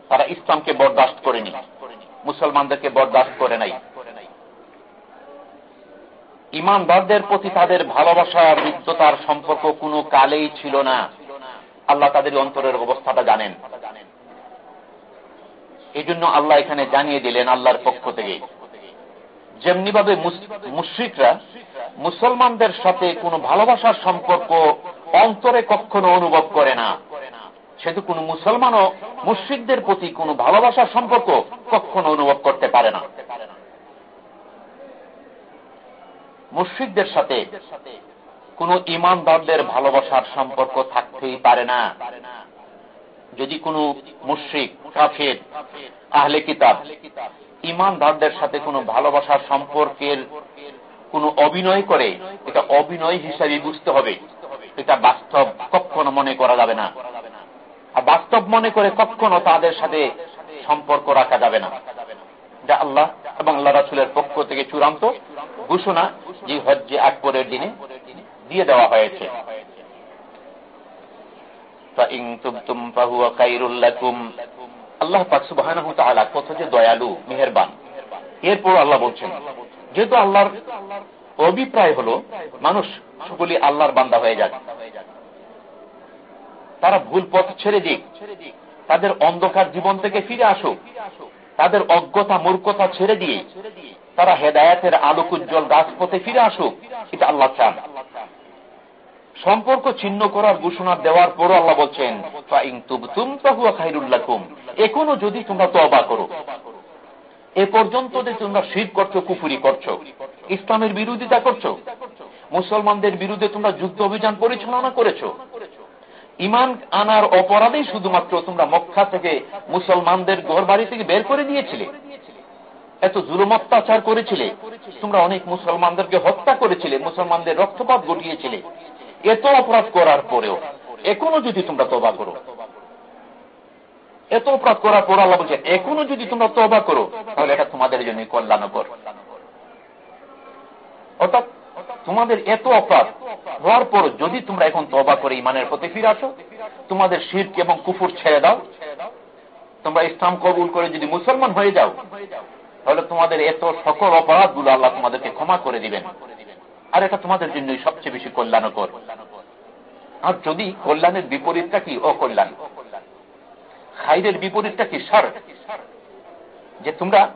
তারা ইসলামকে বরদাস্ত করেনি। মুসলমানদেরকে বরদাস্ত করে নাই। ইমানদারদের প্রতি তাদের ভালোবাসা মিত্রতার সম্পর্ক কোনো কালেই ছিল না। আল্লাহ তাদের অন্তরের অবস্থাটা জানেন। এই জন্য আল্লাহ এখানে জানিয়ে দিলেন আল্লাহর পক্ষ থেকে। যেমনি ভাবে মুশ্রিকরা মুসলমানদের সাথে কোনো ভালোবাসার সম্পর্ক অন্তরে কখনো অনুভব করে না। সেহেতু কোন মুসলমানও মুশ্রিকদের প্রতি কোন ভালোবাসার সম্পর্ক কখনো অনুভব করতে পারে না। মুশ্রিকদের সাথে কোন ইমানদারদের ভালোবাসার সম্পর্ক থাকতেই পারে না। যদি কোন মুশ্রিক, কাফের, আহলে কিতাব ইমানদারদের সাথে কোনো ভালোবাসার সম্পর্কের কোন অভিনয় করে, এটা অভিনয় হিসাবে বুঝতে হবে। এটা বাস্তব, কখনো মনে করা যাবে না। আর বাস্তব মনে করে কখনো তাদের সাথে সম্পর্ক রাখা যাবে না। যা আল্লাহ এবং আল্লাহ রাসুলের পক্ষ থেকে চূড়ান্ত ঘোষণা যে হজ্জে আকবরের দিনে দিয়ে দেওয়া হয়েছে। আল্লাহ কত যে দয়ালু, মেহরবান। এরপর আল্লাহ বলছেন, যেহেতু আল্লাহর অভিপ্রায় হল, মানুষ সকলি আল্লাহর বান্দা হয়ে যাক। তারা ভুল পথ ছেড়ে দিক। তাদের অন্ধকার জীবন থেকে ফিরে আসুক। তাদের অজ্ঞতা, মূর্খতা ছেড়ে দিয়ে তারা হেদায়তের আলোক উজ্জ্বল গাছপথে ফিরে আসুক, এটা আল্লাহ চান। সম্পর্ক ছিন্ন করার ঘোষণা দেওয়ার পরও আল্লাহ বলছেন এখনও যদি তোমরা তবা করো এ পর্যন্ত যে তোমরা শীত করছ, কুফুরি করছ, ইসলামের বিরোধিতা করছ, মুসলমানদের বিরুদ্ধে তোমরা যুদ্ধ অভিযান পরিচালনা করেছ, ইমান আনার অপরাধেই শুধুমাত্র তোমরা মক্কা থেকে মুসলমানদের ঘর বাড়ি থেকে বের করে দিয়েছিলে। এত জুলুম অত্যাচার করেছিলে, তোমরা অনেক মুসলমানদেরকে হত্যা করেছিলে, মুসলমানদের রক্তপাত ঘটিয়েছিলে। এত অপরাধ করার পরেও, এখনও যদি তোমরা তবা করো এত অপরাধ করার পর আল্লাহ বলছে, এখনও যদি তোমরা তবা করো, তাহলে এটা তোমাদের জন্য কল্যাণকর। অর্থাৎ তোমাদের এত অপরাধ হওয়ার পর যদি তোমরা এখন তবা করে ইমানের প্রতি ফিরে আসো, তোমাদের শির্ক এবং কুফুর ছেড়ে দাও, তোমরা ইসলাম কবুল করে যদি মুসলমান হয়ে যাও, তাহলে তোমাদের এত সকল অপরাধগুলো আল্লাহ তোমাদেরকে ক্ষমা করে দিবেন। আর এটা তোমাদের জন্যই সবচেয়ে বেশি কল্যাণকর। আর যদি কল্যাণের বিপরীতটা কি? অকল্যাণ। খাইরের বিপরীতটা কি? সার। যে তোমরা